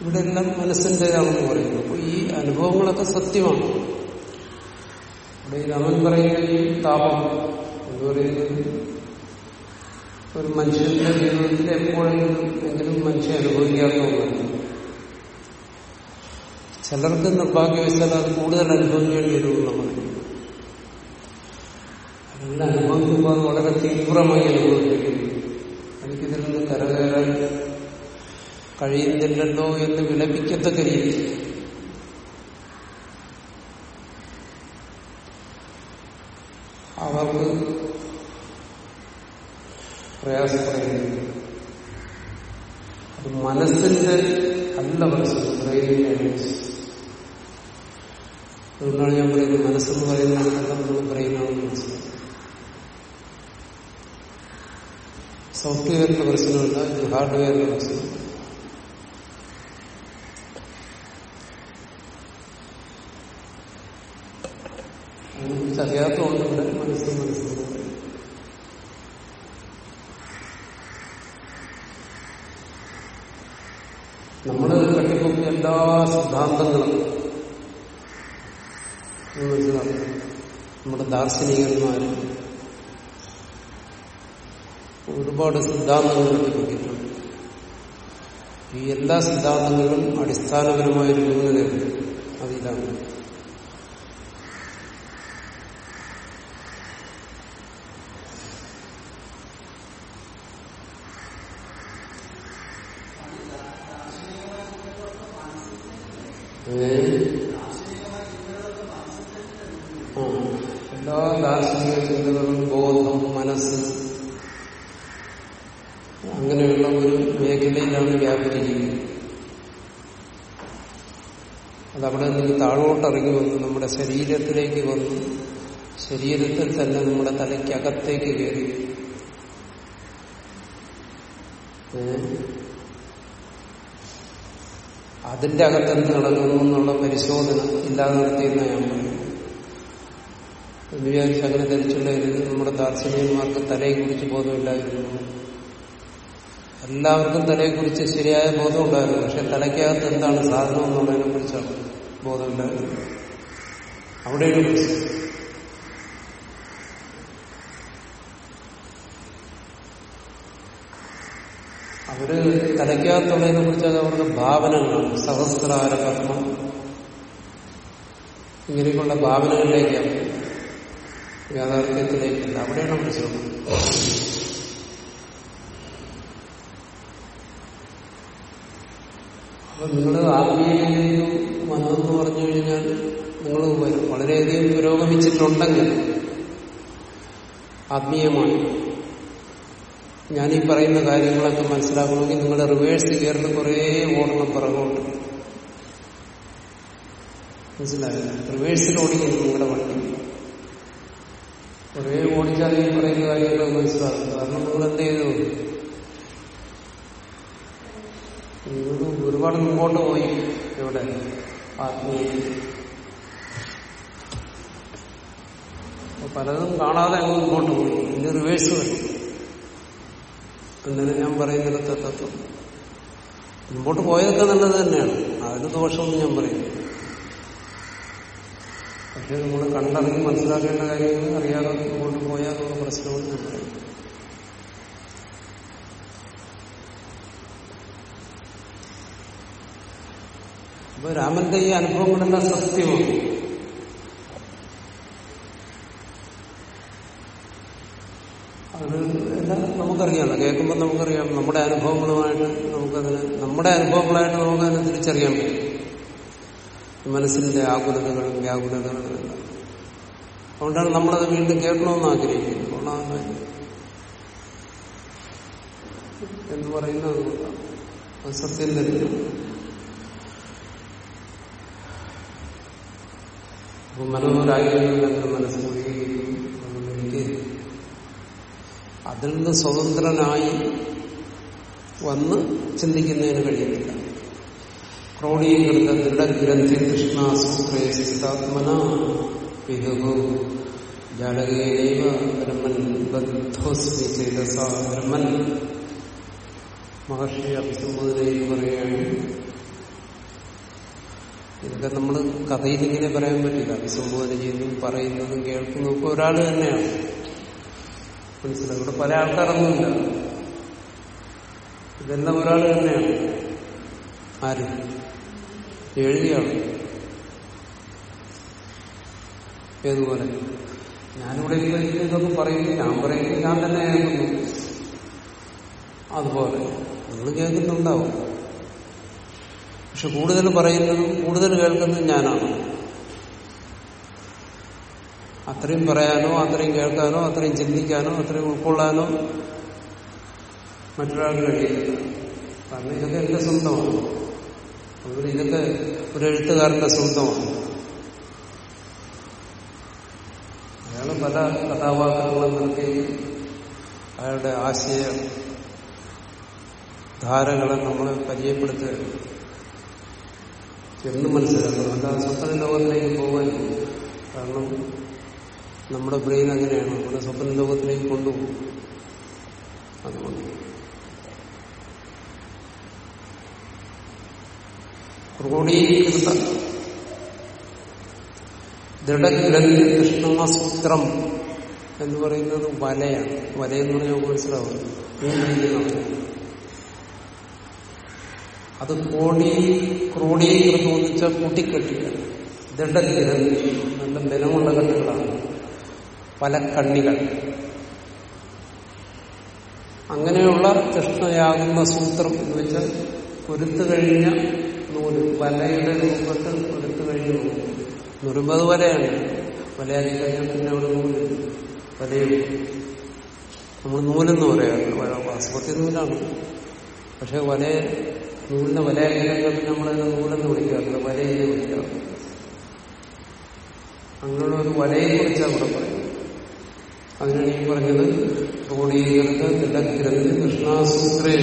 ഇവിടെ എല്ലാം മനസ്സിന്റേതാണെന്ന് പറയുന്നു. അപ്പൊ ഈ അനുഭവങ്ങളൊക്കെ സത്യമാണ്. ഇവിടെ ഈ രാമൻ പറയുന്ന ഈ താപം എന്ന് പറയുന്നത് ഒരു മനുഷ്യന്റെ ജീവിതത്തിൽ എപ്പോഴെങ്കിലും എങ്കിലും മനുഷ്യൻ അനുഭവിക്കാത്ത ചിലർക്ക് നിർഭാഗ്യവശാൽ അത് കൂടുതൽ അനുഭവിക്കേണ്ടി വരുമെന്നാണ് അതെല്ലാം അനുഭവിക്കുമ്പോൾ അത് വളരെ തീവ്രമായി അനുഭവിക്കുന്നു. കഴിയുന്നില്ലല്ലോ എന്ന് വിലപിക്കത്തക്ക രീതി അവർക്ക് പ്രയാസപ്പെടുന്നു അത് മനസ്സിന്റെ അല്ല പ്രശ്നം ബ്രെയിനിന്റെ മനസ്സ് അതുകൊണ്ടാണ് ഞാൻ പറയുന്നത് മനസ്സെന്ന് പറയുന്നതല്ല ബ്രെയിനാണെന്ന് മനസ്സിലാക്കുന്നത് സോഫ്റ്റ്വെയറിന്റെ പ്രശ്നമല്ല ഇത് ഹാർഡ്വെയറിന്റെ പ്രശ്നം അതിനെക്കുറിച്ച് അറിയാത്തതുകൊണ്ട് ഇവിടെ മനസ്സിൽ മനസ്സും നമ്മൾ കട്ടിപ്പൊക്കിയ എല്ലാ സിദ്ധാന്തങ്ങളും മനസ്സിലാക്കും നമ്മുടെ ദാർശനികന്മാരും ഒരുപാട് സിദ്ധാന്തങ്ങൾ കട്ടിപ്പൊക്കിയിട്ടുണ്ട്. ഈ എല്ലാ സിദ്ധാന്തങ്ങളും അടിസ്ഥാനപരമായൊരു ന്യൂനതയുണ്ട് അതിതാണ് എല്ലാ ദാർശനിക ചിന്തകളും ബോധം മനസ്സ് അങ്ങനെയുള്ള ഒരു മേഖലയിലാണ് വ്യാപരിക്കുന്നത് അതവിടെ നിന്ന് താഴോട്ട് ഇറങ്ങി വന്ന് നമ്മുടെ ശരീരത്തിലേക്ക് വന്ന് ശരീരത്തിൽ തന്നെ നമ്മുടെ തലയ്ക്കകത്തേക്ക് കയറി അതിന്റെ അകത്ത് എന്ത് നടക്കുന്നു എന്നുള്ള പരിശോധന ഇല്ലാതെ നടത്തിയെന്ന് ഞാൻ പറയും എന്ന് വിചാരിച്ച് അങ്ങനെ ധരിച്ചുള്ളവരിൽ നമ്മുടെ ദാർശനികന്മാർക്ക് തലയെ കുറിച്ച് ബോധമില്ലായിരുന്നു. എല്ലാവർക്കും തലയെക്കുറിച്ച് ശരിയായ ബോധമുണ്ടായിരുന്നു. പക്ഷെ തലയ്ക്കകത്ത് എന്താണ് സാധനം എന്നുള്ളതിനെ കുറിച്ചാണ് ബോധമുണ്ടായിരുന്നു അവിടെയാണ് അവർ തലയ്ക്കകത്തുള്ളതിനെ അത് അവരുടെ ഭാവനകളാണ്. സഹസ്രാര കർമ്മം. ഇങ്ങനെയൊക്കെയുള്ള ഭാവനകളിലേക്കാണ്. യാഥാർത്ഥ്യത്തിലേക്കില്ല. അവിടെയാണ് പ്രശ്നം അപ്പൊ നിങ്ങൾ ആത്മീയ വന്നെന്ന് പറഞ്ഞു കഴിഞ്ഞാൽ നിങ്ങൾ വളരെയധികം പുരോഗമിച്ചിട്ടുണ്ടെങ്കിൽ ആത്മീയമായി ഈ പറയുന്ന കാര്യങ്ങളൊക്കെ മനസ്സിലാക്കണമെങ്കിൽ നിങ്ങളുടെ റിവേഴ്സ് കയറുന്ന കുറേ ഓടണം പിറകോട്ട്. മനസ്സിലായില്ല റിവേഴ്സിൽ ഓടിക്കുന്നു നിങ്ങളുടെ വണ്ടി. കുറേ ഓടിച്ചാൽ ഈ പറയുന്ന കാര്യങ്ങളൊക്കെ മനസ്സിലാക്കും. കാരണം നിങ്ങൾ എന്ത് ചെയ്തു? ഒരുപാട് മുമ്പോട്ട് പോയി ഇവിടെ ആത്മീയ. പലതും കാണാതെ അങ്ങ് മുമ്പോട്ട് പോയി. ഇനി റിവേഴ്സ് വരും. എന്നാലും ഞാൻ പറയുന്നിടത്തെ തത്വം. മുമ്പോട്ട് പോയതൊക്കെ നല്ലത് തന്നെയാണ്. അതിന് ദോഷമൊന്നും ഞാൻ പറയുന്നില്ല. പക്ഷെ നമ്മൾ കണ്ടറിഞ്ഞ് മനസ്സിലാക്കേണ്ട കാര്യങ്ങൾ അറിയാതെ മുമ്പോട്ട് പോയാൽ നമുക്ക് പ്രശ്നമെന്ന് ഞാൻ പറയും അപ്പൊ രാമന്റെ ഈ അനുഭവങ്ങളെല്ലാം സത്യമാണ് അത് എല്ലാം നമുക്കറിയാമല്ലോ കേൾക്കുമ്പോൾ നമുക്കറിയാം നമ്മുടെ അനുഭവങ്ങളുമായിട്ട് നമുക്കതിന് നമ്മുടെ അനുഭവങ്ങളായിട്ട് നമുക്കതിനെ തിരിച്ചറിയാൻ പറ്റും. മനസ്സിന്റെ ആകുലതകളും വ്യാകുലതകളും എല്ലാം. അതുകൊണ്ടാണ് നമ്മളത് വീണ്ടും കേൾക്കണമെന്ന് ആഗ്രഹിക്കുന്നത്. കൊള്ളാമെന്ന് എന്ന് പറയുന്നത് സത്യം തന്നെയാണ്. അപ്പൊ മനോഹരാഗ്രഹങ്ങളിൽ അങ്ങനെ മനസ്സ് മുഴുകിയിരിക്കും എനിക്ക് അതിൽ നിന്ന് സ്വതന്ത്രനായി വന്ന് ചിന്തിക്കുന്നതിന് കഴിയുന്നില്ല. ക്രോഡീകൃത ദൃഢഗ്രന്ഥി തൃഷ്ണാസൂത്രേസിതാത്മന വിഹു ജാലകേനൈവ ബ്രഹ്മൻ ബദ്ധോസ്മി ചേതസ ബ്രഹ്മൻ. മഹർഷി അഭിസംബോധനയിൽ പറയുകയാണ് ഇതൊക്കെ നമ്മൾ കഥയിൽ ഇങ്ങനെ പറയാൻ പറ്റില്ല. അഭിസംബോധന ചെയ്യുന്നതും പറയുന്നതും കേൾക്കുന്നതും ഒക്കെ ഒരാൾ തന്നെയാണ്. മനസ്സിലായി? ഇവിടെ പല ആൾക്കാരൊന്നുമില്ല. ഇതെല്ലാം ഒരാൾ തന്നെയാണ്. ആര്? എഴുതിയാണ്. ഏതുപോലെ? ഞാനിവിടെ ഇതൊക്കെ പറയുന്നു ഞാൻ പറയുന്നു ഞാൻ തന്നെ കേൾക്കുന്നു. അതുപോലെ. നിങ്ങൾ കേൾക്കുന്നുണ്ടാവും. പക്ഷെ കൂടുതൽ പറയുന്നതും കൂടുതൽ കേൾക്കുന്നതും ഞാനാണ്. അത്രയും പറയാനോ അത്രയും കേൾക്കാനോ അത്രയും ചിന്തിക്കാനോ അത്രയും ഉൾക്കൊള്ളാനോ മറ്റൊരാൾക്ക് കഴിയില്ല കാരണം ഇതൊക്കെ എന്റെ സ്വന്തമാണ്. അതുകൊണ്ട് ഇതൊക്കെ ഒരു എഴുത്തുകാരന്റെ സ്വന്തമാണ്. അയാൾ പല കഥാപാത്രങ്ങളും നടത്തി അയാളുടെ ആശയ ധാരകളെ നമ്മളെ പരിചയപ്പെടുത്തുകയാണ് എന്ന് മനസ്സിലാക്കണം. അല്ലാതെ സ്വപ്ന ലോകത്തിലേക്ക് പോകാൻ കാരണം നമ്മുടെ ബ്രെയിൻ അങ്ങനെയാണ്. നമ്മുടെ സ്വപ്ന ലോകത്തിലേക്ക് കൊണ്ടുപോകും. അതുകൊണ്ട് ക്രോഡീകൃത ദൃഢഗ്രന്ഥി കൃഷ്ണസൂത്രം എന്ന് പറയുന്നത് വലയാണ്. വലയെന്ന് പറഞ്ഞാൽ മനസ്സിലാവും. അത് കോടി ക്രോഡീകൃതം എന്ന് വെച്ചാൽ കൂട്ടിക്കെട്ടിയാണ് ദൃഢഗ്രന്ഥി നല്ല ബലമുള്ള കണ്ണുകളാണ് പല കണ്ണികൾ. അങ്ങനെയുള്ള കൃഷ്ണയാകുന്ന സൂത്രം എന്ന് വെച്ചാൽ പൊരുത്തു കഴിഞ്ഞ നൂൽ വലയുടെ രൂപത്തിൽ എടുത്തു കഴിഞ്ഞു. നുറുമ്പത് വലയാണ്. വലയാക്കി കഴിഞ്ഞാൽ പിന്നെ അവിടെ നൂൽ വലയും നമ്മൾ നൂലെന്ന് പറയാറ്. വാസ്തവത്തിൽ നൂലാണ്. പക്ഷെ വല നൂലിന്റെ വലയാക്കി കഴിഞ്ഞാൽ പിന്നെ നമ്മളതിനെ നൂലെന്ന് വിളിക്കാറില്ല. വലയെന്ന് വിളിക്കാറില്ല അങ്ങനെയുള്ള ഒരു വലയെ കുറിച്ചാണ് ഇവിടെ പറയുന്നത്. അതിനാണ് ഈ പറഞ്ഞത്. ക്രോഡീകൃത തിലഗ്രന്ഥി കൃഷ്ണാസൂത്രേ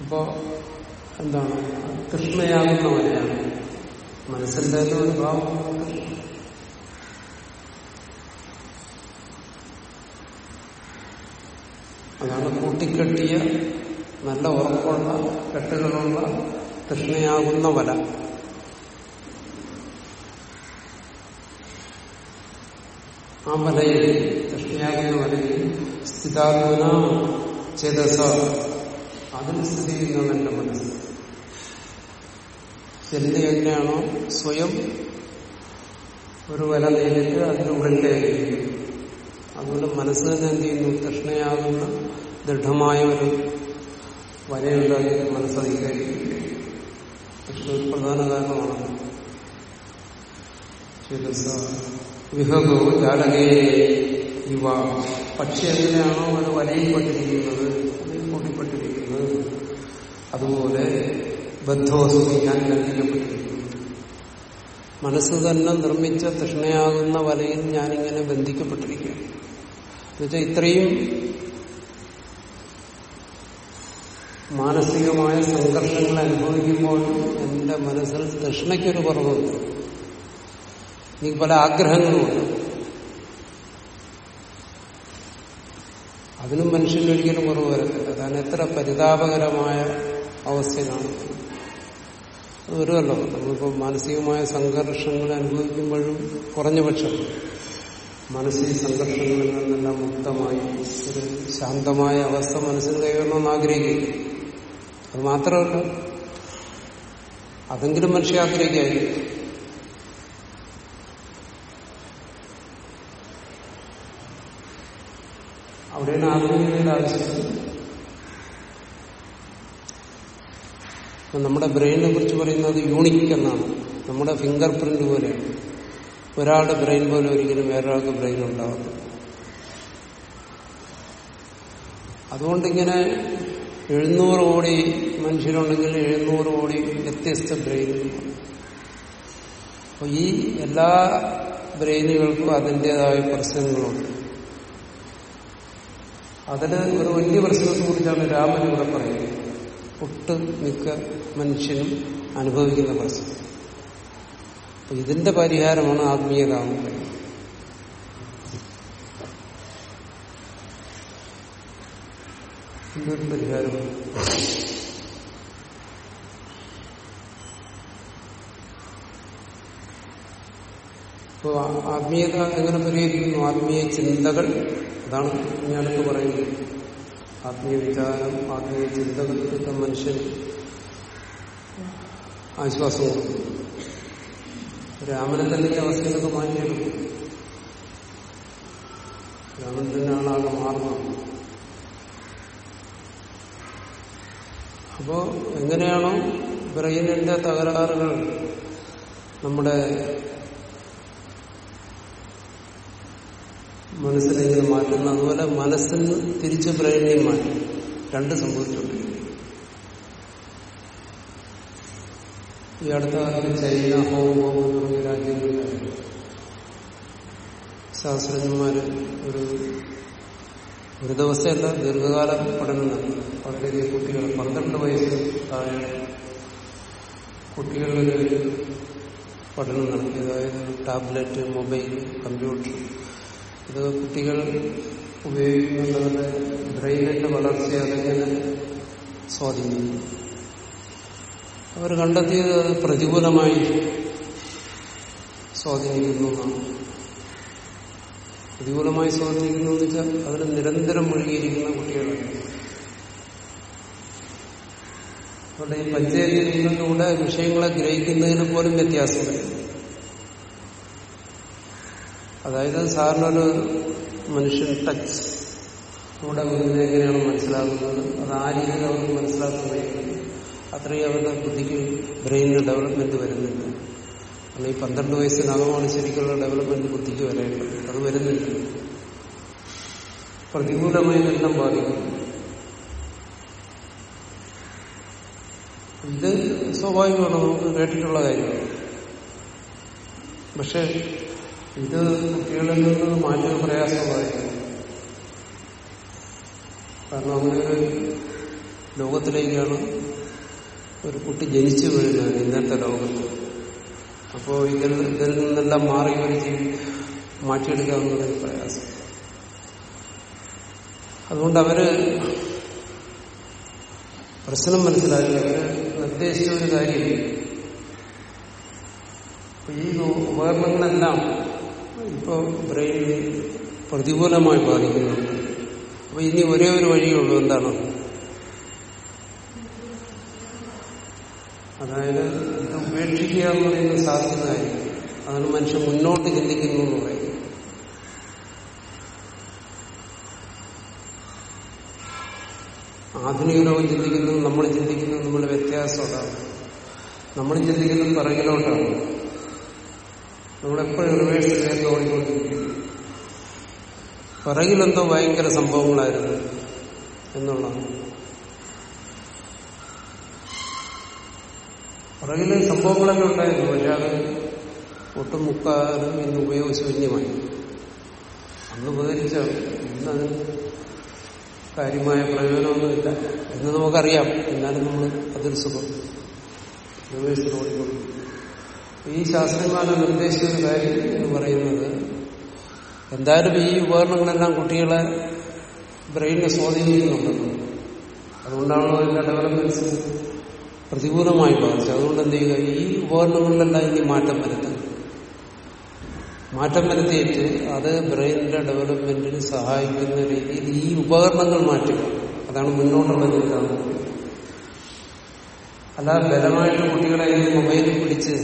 അപ്പോ എന്താണ്? കൃഷ്ണയാകുന്ന വലയാണ് മനസ്സിന്റെ ഒരു ഭാവം. അതാണ് കൂട്ടിക്കെട്ടിയ നല്ല ഉറപ്പുള്ള കെട്ടുകളുള്ള കൃഷ്ണയാകുന്ന വല. ആ വലയിൽ കൃഷ്ണയാകുന്ന വലയിൽ സ്ഥിതാത്മന ചേതസ. അതിൽ സ്ഥിതി ചെയ്യുന്നതാണ് എന്റെ മനസ്സ്. എന്റെ എങ്ങനെയാണോ സ്വയം ഒരു വല നേരിട്ട് അതിനുള്ളിലെ അതുകൊണ്ട് മനസ്സ് തന്നെ എന്ത് ചെയ്യുന്നു? കൃഷ്ണയാകുന്ന ദൃഢമായ ഒരു വലയുണ്ടാക്കി മനസ്സധികരിക്കുകയും കൃഷ്ണ ഒരു പ്രധാന കാരണമാണ്. വിഹകോ ജാലകേ യുവ. പക്ഷി എങ്ങനെയാണോ അത് വലയിൽപ്പെട്ടിരിക്കുന്നത് കൂട്ടിപ്പെട്ടിരിക്കുന്നത് അതുപോലെ ബദ്ധോസുഖി ഞാൻ ബന്ധിക്കപ്പെട്ടിരിക്കുന്നു മനസ്സ് തന്നെ നിർമ്മിച്ച തൃഷ്ണയാകുന്ന വലയിൽ ഞാനിങ്ങനെ ബന്ധിക്കപ്പെട്ടിരിക്കുകയാണ്. എന്നുവെച്ചാൽ ഇത്രയും മാനസികമായ സംഘർഷങ്ങൾ അനുഭവിക്കുമ്പോൾ എന്റെ മനസ്സിൽ തൃഷ്ണയ്ക്കൊരു കുറവുണ്ട്. എനിക്ക് പല ആഗ്രഹങ്ങളുമുണ്ട്. അതിനും മനുഷ്യനൊരിക്കലും കുറവ് വരത്തില്ല. കാരണം എത്ര പരിതാപകരമായ അവസ്ഥയിലാണ്. വരുമല്ലോ നമ്മളിപ്പോൾ മാനസികമായ സംഘർഷങ്ങൾ അനുഭവിക്കുമ്പോഴും കുറഞ്ഞ പക്ഷം മാനസിക സംഘർഷങ്ങളിൽ നിന്നെല്ലാം മുക്തമായി ഒരു ശാന്തമായ അവസ്ഥ മനസ്സിന് കൈവരണമെന്ന് ആഗ്രഹിക്കുന്നു. അത് മാത്രമല്ല അതെങ്കിലും മനുഷ്യ ആഗ്രഹിക്കായിരിക്കും അവിടെയാണ് ആത്മീയതയുടെ ആവശ്യം. നമ്മുടെ ബ്രെയിനെ കുറിച്ച് പറയുന്നത് യൂണിക് എന്നാണ്. നമ്മുടെ ഫിംഗർ പ്രിന്റ് പോലെയാണ്. ഒരാളുടെ ബ്രെയിൻ പോലെ ഒരിക്കലും വേറൊരാൾക്ക് ബ്രെയിൻ അതുകൊണ്ട് അതുകൊണ്ടിങ്ങനെ എഴുന്നൂറ് കോടി മനുഷ്യരുണ്ടെങ്കിൽ എഴുന്നൂറ് കോടി വ്യത്യസ്ത ബ്രെയിനുകൾ അപ്പൊ ഈ എല്ലാ ബ്രെയിനുകൾക്കും അതിന്റെതായ പ്രശ്നങ്ങളുണ്ട്. അതിന് ഒരു വലിയ പ്രശ്നത്തെ കുറിച്ചാണ് രാമൻ ഇവിടെ പറയുന്നത്. ഒട്ട് മിക്ക മനുഷ്യനും അനുഭവിക്കുന്ന പ്രശ്നം. അപ്പൊ ഇതിന്റെ പരിഹാരമാണ് എന്ന് പറയുന്നത് ഇതൊരു പരിഹാരമാണ്. അപ്പോൾ ആത്മീയത എങ്ങനെ പരിഹരിക്കുന്നു? ആത്മീയ ചിന്തകൾ അതാണ് ഞാനൊക്കെ പറയുന്നത്. ആത്മീയ വിചാരം ആത്മീയ ചിന്തകൾ മനുഷ്യൻ ആശ്വാസം കൊടുക്കും രാമനെ തന്നെ ഈ അവസ്ഥയിലൊക്കെ മാറ്റിയെടുക്കും. രാമൻ തന്നെ ആളാകെ മാറുന്നത് അപ്പോ എങ്ങനെയാണോ ബ്രെയിനിന്റെ തകരാറുകൾ നമ്മുടെ മനസ്സിനെങ്കിലും മാറ്റുന്ന അതുപോലെ മനസ്സിന് തിരിച്ച് ബ്രെയിനെയും മാറ്റും. രണ്ട് സംഭവിച്ചുകൊണ്ടിരിക്കും ഈ അടുത്ത കാലത്ത് ചൈന ഹോങ്കോങ് തുടങ്ങിയ രാജ്യങ്ങളിലെ ശാസ്ത്രജ്ഞന്മാര് ഒരു ഒരു ദിവസമല്ല ദീർഘകാല പഠനം നടത്തി. വളരെയധികം കുട്ടികൾ പന്ത്രണ്ട് വയസ്സ് താഴെ കുട്ടികളിലൊരു പഠനം നടത്തി. അതായത് ടാബ്ലറ്റ് മൊബൈൽ കമ്പ്യൂട്ടർ. ഇത് കുട്ടികൾ ഉപയോഗിക്കുന്നവരുടെ ബ്രെയിനിന്റെ വളർച്ചയെ അതെങ്ങനെ സ്വാധീനിക്കും അവർ കണ്ടെത്തിയത് അത് പ്രതികൂലമായി സ്വാധീനിക്കുന്നു പ്രതികൂലമായി സ്വാധീനിക്കുന്നു എന്ന് വെച്ചാൽ അതിന് നിരന്തരം മുഴുകിയിരിക്കുന്ന കുട്ടികളാണ്. അതുകൊണ്ട് ഈ പഞ്ചായത്തിലൂടെ വിഷയങ്ങളെ ഗ്രഹിക്കുന്നതിന് പോലും വ്യത്യാസം അതായത് സാറിന് ഒരു മനുഷ്യൻ ടച്ച് കൂടെ വരുന്നത് എങ്ങനെയാണ് മനസ്സിലാക്കുന്നത് അത് ആ രീതിയിൽ അവർക്ക് മനസ്സിലാക്കാൻ കഴിയുന്നത് അത്രയും അവരുടെ ബുദ്ധിക്ക് ബ്രെയിനിന് ഡെവലപ്മെന്റ് വരുന്നില്ല അല്ല ഈ പന്ത്രണ്ട് വയസ്സിനകമാണ് ശരിക്കുള്ള ഡെവലപ്മെന്റ് ബുദ്ധിക്ക് വരേണ്ടത്. അത് വരുന്നില്ല. പ്രതികൂലമായി എല്ലാം ബാധിക്കും ഇത് സ്വാഭാവികമാണ് നമുക്ക് കേട്ടിട്ടുള്ള കാര്യമാണ് പക്ഷെ ഇത് കുട്ടികളിൽ നിന്ന് മാറ്റാൻ പ്രയാസമായിരുന്നു കാരണം അങ്ങനെ ഒരു ലോകത്തിലേക്കാണ് ഒരു കുട്ടി ജനിച്ചു വീഴുന്നത് ഇന്നത്തെ ലോകത്ത് അപ്പോ ഇതിൽ ഇതിൽ നിന്നെല്ലാം മാറി ഒരു ജീവി മാറ്റിയെടുക്കാവുന്നത് പ്രയാസം. അതുകൊണ്ട് അവർ പ്രശ്നം മനസ്സിലാക്കി അവർ നിർദ്ദേശിച്ച ഒരു കാര്യം. ഈ ഉപകരണങ്ങളെല്ലാം ഇപ്പോ ബ്രെയിനിൽ പ്രതികൂലമായി ബാധിക്കുന്നുണ്ട്. അപ്പൊ ഇനി ഒരേ ഒരു വഴിയുള്ളൂ എന്താണ്? അതായത് ഇത് ഉപേക്ഷിക്കുക എന്ന് പറയുന്നത് സാധിക്കുന്ന കാര്യം അതാണ് മനുഷ്യൻ മുന്നോട്ട് ചിന്തിക്കുന്നു എന്ന് പറയും. ആധുനിക ലോകം ചിന്തിക്കുന്നതും നമ്മൾ ചിന്തിക്കുന്നതും നമ്മുടെ വ്യത്യാസം അതാണ്. നമ്മൾ ചിന്തിക്കുന്നത് പിറകിലോട്ടാണ്. നമ്മളെപ്പോഴും റിവേഴ്സിലേക്ക് ഓടിക്കൊണ്ടിരിക്കുന്നു. പിറകിലെന്തോ ഭയങ്കര സംഭവങ്ങളായിരുന്നു എന്നുള്ളതാണ്. പുറകിൽ സംഭവങ്ങളൊക്കെ ഉണ്ടായിരുന്നു പക്ഷെ അത് ഒട്ടും മുക്കാലും ഇന്ന് ഉപയോഗശൂന്യമായി അന്ന് ഉപകരിച്ച ഇന്നത് കാര്യമായ പ്രയോജനമൊന്നുമില്ല എന്ന് നമുക്കറിയാം. എന്നാലും നമ്മൾ അതൊരു സുഖം ഓടിക്കൊണ്ടു ഈ ശാസ്ത്രജ്ഞന്മാരെ നിർദ്ദേശിച്ച കാര്യം എന്ന് പറയുന്നത് എന്തായാലും ഈ ഉപകരണങ്ങളെല്ലാം കുട്ടികളെ ബ്രെയിനിനെ സ്വാധീനിക്കുന്നുണ്ടെന്ന്. അതുകൊണ്ടാണല്ലോ അതിന്റെ ഡെവലപ്മെന്റ്സ് പ്രതികൂലമായി ബാധിച്ചു. അതുകൊണ്ട് എന്ത് ചെയ്യുക? ഈ ഉപകരണങ്ങളിലെല്ലാം ഇനി മാറ്റം വരുത്തുന്നു മാറ്റം വരുത്തിയിട്ട് അത് ബ്രെയിനിന്റെ ഡെവലപ്മെന്റിന് സഹായിക്കുന്ന രീതിയിൽ ഈ ഉപകരണങ്ങൾ മാറ്റുക. അതാണ് മുന്നോട്ടുള്ള ചിന്താഗതി അല്ലാതെ ബലമായിട്ട് കുട്ടികളെ ഈ മൊബൈലിൽ പിടിച്ച്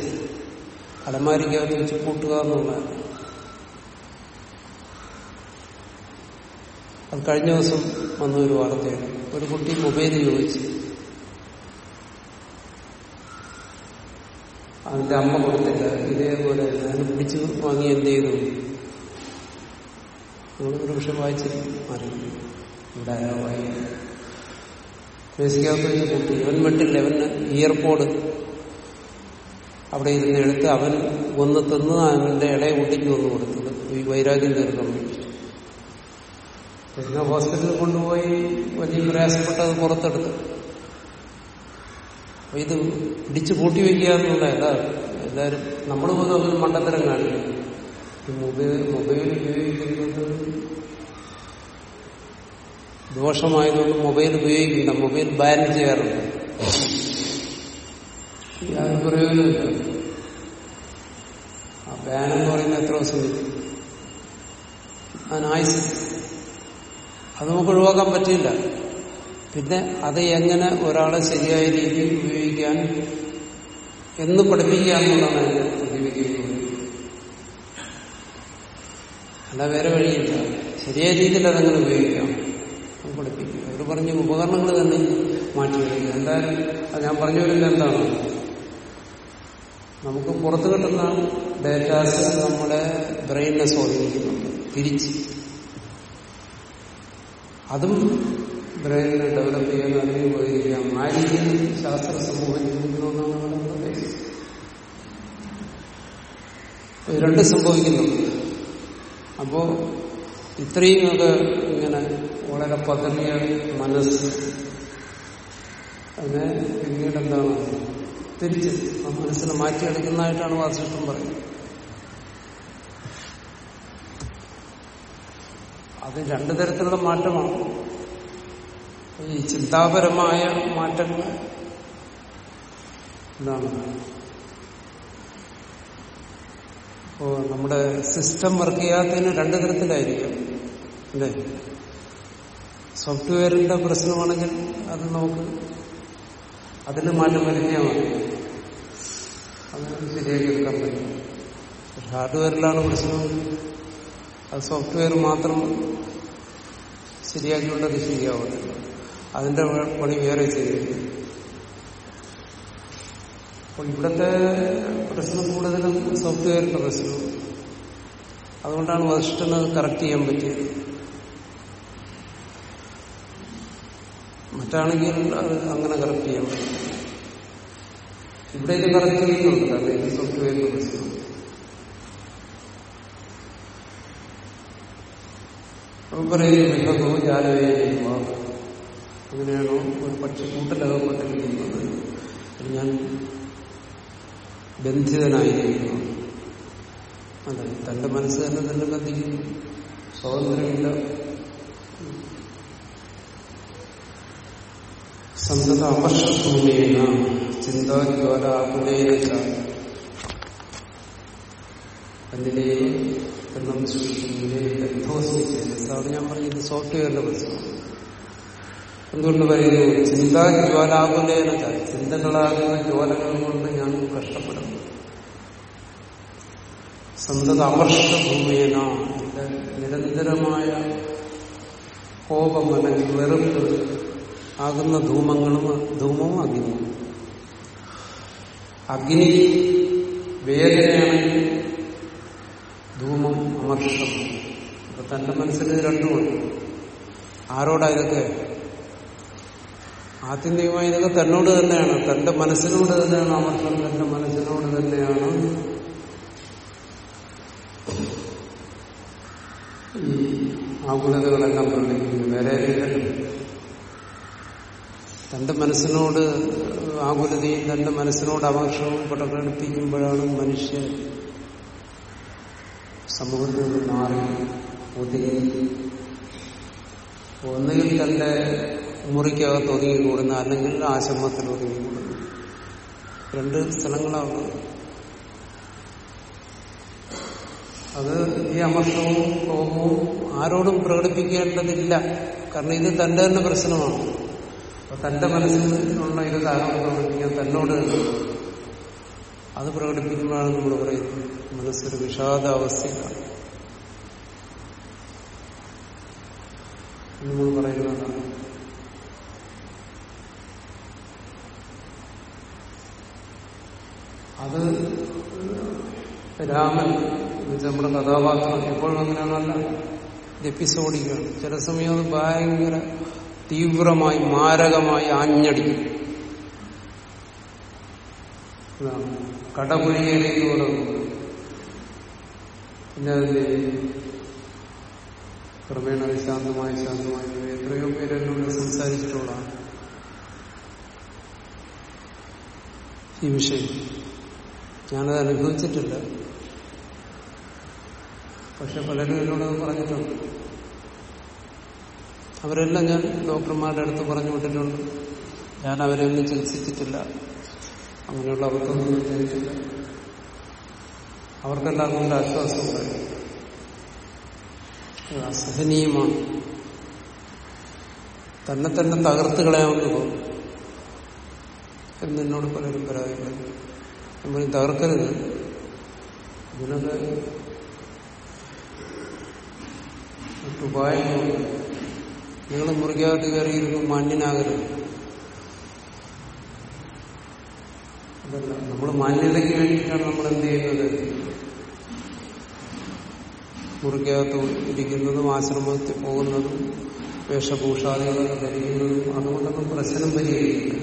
അലമാരിക്കകത്ത് വെച്ച് കൂട്ടുക എന്നുള്ളതാണ് അത് കഴിഞ്ഞ ദിവസം വന്ന ഒരു വാർത്തയാണ് ഒരു കുട്ടി മൊബൈൽ ചോദിച്ചു അതിന്റെ അമ്മ കൊടുത്തില്ല. ഇതേപോലെ അതിന് പിടിച്ചു വാങ്ങി എന്ത് ചെയ്തു? നമ്മളൊരു പക്ഷെ വായിച്ച് മാറി. ഇവിടെ അവൻ ബേസിക്കകത്ത് വെച്ച് കൂട്ടി. ഇവൻ വിട്ടില്ല അവന് ഇയർപോഡ് അവിടെ ഇരുന്ന് എടുത്ത് അവൻ ഒന്ന് തിന്ന് അവന്റെ ഇടയെ കുട്ടിക്ക് ഒന്ന് കൊടുത്തത് ഈ വൈരാഗ്യം തീർക്കാൻ വേണ്ടി പിന്നെ ഹോസ്പിറ്റലിൽ കൊണ്ടുപോയി വലിയ പ്രയാസപ്പെട്ട് അത് പുറത്തെടുത്തു. ഇത് പിടിച്ചു പൂട്ടി വയ്ക്കുക എന്നുള്ളതല്ല എല്ലാവരും നമ്മൾ പോലും അതൊരു മണ്ടത്തരം കാണിക്കും മൊബൈൽ മൊബൈൽ ഉപയോഗിക്കുന്നത് ദോഷമായതുകൊണ്ട് മൊബൈൽ ഉപയോഗിക്കില്ല മൊബൈൽ ബാൻ ചെയ്യാറുണ്ട്. യാതൊരു പ്രയോജനമില്ല. ആ ബാൻ എന്ന് പറയുന്നത് എത്ര ദിവസം കിട്ടും അത് നമുക്ക് ഒഴിവാക്കാൻ പറ്റില്ല പിന്നെ അത് എങ്ങനെ ഒരാളെ ശരിയായ രീതിയിൽ ഉപയോഗിക്കാൻ എന്ന് പഠിപ്പിക്കുക എന്നുള്ളതാണ് അതിന്റെ പ്രതിവിധിക്കുന്നത് അല്ല വേറെ വഴിയില്ല. ശരിയായ രീതിയിൽ അതങ്ങനെ ഉപയോഗിക്കാം. പഠിപ്പിക്കുക. അവർ പറഞ്ഞ ഉപകരണങ്ങൾ തന്നെ മാറ്റി വയ്ക്കുക. എന്തായാലും ഞാൻ പറഞ്ഞു വരുന്നത് എന്താണ്? നമുക്ക് പുറത്തു കിട്ടുന്ന ഡേറ്റാസ് നമ്മുടെ ബ്രെയിനിനെ സ്വാധീനിക്കുന്നുണ്ട്. തിരിച്ച്. അതും ബ്രെയിനിനെ ഡെവലപ്പ് ചെയ്യാൻ അതിനെ ഉപയോഗിക്കാം ആ രീതിയിൽ ശാസ്ത്ര സമൂഹം ചിന്തിക്കണമെന്നാണ് നമ്മുടെ രണ്ട് സംഭവിക്കുന്നുണ്ട്. അപ്പോ ഇത്രയുമൊക്കെ ഇങ്ങനെ വളരെ പതറിയ മനസ്സ് അതിനെ പിന്നീട് എന്താണ് തിരിച്ച് ആ മനസ്സിനെ മാറ്റിയെടുക്കുന്നതായിട്ടാണ് വാസിഷ്ടം പറയുന്നത്. അത് രണ്ടു തരത്തിലുള്ള മാറ്റമാണ്. ഈ ചിന്താപരമായ മാറ്റങ്ങൾ എന്താണ് ഇപ്പോ നമ്മുടെ സിസ്റ്റം വർക്ക് ചെയ്യാത്തതിന് രണ്ടു തരത്തിലായിരിക്കും അല്ലേ? സോഫ്റ്റ്വെയറിന്റെ പ്രശ്നമാണെങ്കിൽ അത് നമുക്ക് അതിന് മാറ്റം വരുന്നതാണ് മതി. അത് ശരിയാക്കി എടുക്കാൻ പറ്റും. ഹാർഡ്വെയറിലാണ് പ്രശ്നം. അത് സോഫ്റ്റ്വെയർ മാത്രം ശരിയാക്കിയുള്ളത് ശരിയാവത്തില്ല. അതിന്റെ പണി വേറെ ചെയ്തിരിക്കും. അപ്പോൾ ഇവിടുത്തെ പ്രശ്നം കൂടുതലും സോഫ്റ്റ്വെയറിന്റെ പ്രശ്നം. അതുകൊണ്ടാണ് വസിഷ്ഠന് കറക്റ്റ് ചെയ്യാൻ പറ്റിയത്. മറ്റാണെങ്കിൽ അത് അങ്ങനെ കറക്റ്റ് ചെയ്യാൻ പറ്റും ഇവിടെ ഇത് കറക്റ്റ് ചെയ്യുന്നുണ്ട്. കാരണം ഇത് സോഫ്റ്റ്വെയറിന്റെ പ്രശ്നം. പറയുന്നു പറയും വിഭവോ ജാലവേദിക്കുക അങ്ങനെയാണോ ഒരു പക്ഷെ കൂട്ടിലകപ്പെട്ടിരിക്കുന്നത് ഞാൻ ബന്ധിതനായിരിക്കുന്നു. അതെ തന്റെ മനസ്സ് തന്നെ തന്നെ ബന്ധിക്കുന്നു. സ്വാതന്ത്ര്യമില്ല. സന്തത അമർഷഭൂമിയേന ചിന്താജ്വാല ആകുലേന തന്നിലെയും സൃഷ്ടിക്കുന്നതിനെ സൂക്ഷിക്കുന്നതിനെ അത് ഞാൻ പറഞ്ഞത് സോഫ്റ്റ്വെയറിന്റെ പ്രശ്നമാണ് എന്തുകൊണ്ട് പറയുന്നു? ചിന്താജ്വാലാകുലേന ചിന്തകളാകുന്ന ജ്വാലകൾ കൊണ്ട് ഞാൻ കഷ്ടപ്പെടുന്നു. സന്തത അമർഷഭൂമിയന. എന്റെ നിരന്തരമായ കോപം അല്ലെങ്കിൽ വെറുപ്പ് ആകുന്ന ധൂമങ്ങളും ധൂമവും അഗ്നി. അഗ്നി വേദനയാണെങ്കിൽ ധൂമം അമർഷം അപ്പൊ തന്റെ മനസ്സിൽ രണ്ടുമുണ്ട്. ആരോടാ ഇതൊക്കെ? ആത്യന്തികമായി ഇതൊക്കെ തന്നോട് തന്നെയാണ്. തന്റെ മനസ്സിനോട് തന്നെയാണ് അമർത്ഥം തന്റെ മനസ്സിനോട് തന്നെയാണ്. ഈ ആകുലതകളെല്ലാം പ്രകടിപ്പിക്കുന്നത് വേറെ ആരെയും തന്റെ മനസ്സിനോട് ആകുലതയും തന്റെ മനസ്സിനോട് അപകർഷവും പ്രകടിപ്പിക്കുമ്പോഴാണ് മനുഷ്യൻ സമൂഹത്തിൽ നിന്ന് മാറി ഒതുങ്ങി. ഒന്നുകിൽ തന്റെ മുറിക്കകത്ത് ഒതുങ്ങി കൂടുന്ന അല്ലെങ്കിൽ ആശ്രമത്തിൽ ഒതുങ്ങി കൂടുന്ന. രണ്ട് സ്ഥലങ്ങളാണ്. അത് ഈ അമർഷവും കോപവും ആരോടും പ്രകടിപ്പിക്കേണ്ടതില്ല. കാരണം ഇത് തന്റെ തന്നെ പ്രശ്നമാണ്. അപ്പൊ തന്റെ മനസ്സിലുള്ള ഇത് കാരണം പ്രകടിപ്പിക്കാൻ തന്നോട് അത് പ്രകടിപ്പിക്കുമ്പോഴാണ് നമ്മൾ പറയുന്നത് മനസ്സൊരു വിഷാദാവസ്ഥയിലാണ്. നമ്മൾ പറയുന്നതാണ് അത് രാമൻ നമ്മുടെ കഥാപാത്രം. എപ്പോഴും അങ്ങനെയാണല്ല എപ്പിസോഡിക്കാണ് ചില സമയം അത് ഭയങ്കര തീവ്രമായി മാരകമായി ആഞ്ഞടിക്കും. കടപുഴിയേറിയെന്ന് പറയുന്നത് പിന്നെ അതിന്റെ ക്രമേണ ശാന്തമായി. ശാന്തമായി എത്രയോ പേര് എന്നോട് സംസാരിച്ചിട്ടുള്ളതാണ് ഈ വിഷയം. ഞാനത് അനുഭവിച്ചിട്ടില്ല. പക്ഷെ പലരും എന്നോട് പറഞ്ഞിട്ടുണ്ട്. അവരെല്ലാം ഞാൻ ഡോക്ടർമാരുടെ അടുത്ത് പറഞ്ഞു വിട്ടിട്ടുണ്ട് ഞാൻ അവരെ ഒന്നും ചികിത്സിച്ചിട്ടില്ല. അങ്ങനെയുള്ള അവർക്കൊന്നും വിചാരിച്ചില്ല അവർക്കെല്ലാം കൊണ്ട് ആശ്വാസം അസഹനീയമാണ്. തന്നെ തന്നെ തകർത്ത് കളയാമെന്ന് എന്നോട് പലരും പരാതിപ്പെടും നമ്മൾ തകർക്കരുത്. ഇതിനൊക്കെ ഉപായം നിങ്ങൾ മുറിക്കകത്ത് കയറിയിരുന്നു മണ്ണിനാകരുത്. അതല്ല നമ്മൾ മാന്യതയ്ക്ക് വേണ്ടിയിട്ടാണ് നമ്മൾ എന്ത് ചെയ്യുന്നത്? മുറിക്കകത്ത് ഇരിക്കുന്നതും ആശ്രമത്തിൽ പോകുന്നതും വേഷഭൂഷാദികളൊക്കെ ധരിക്കുന്നതും അതുകൊണ്ടൊന്നും പ്രശ്നം പരിഹരിക്കില്ല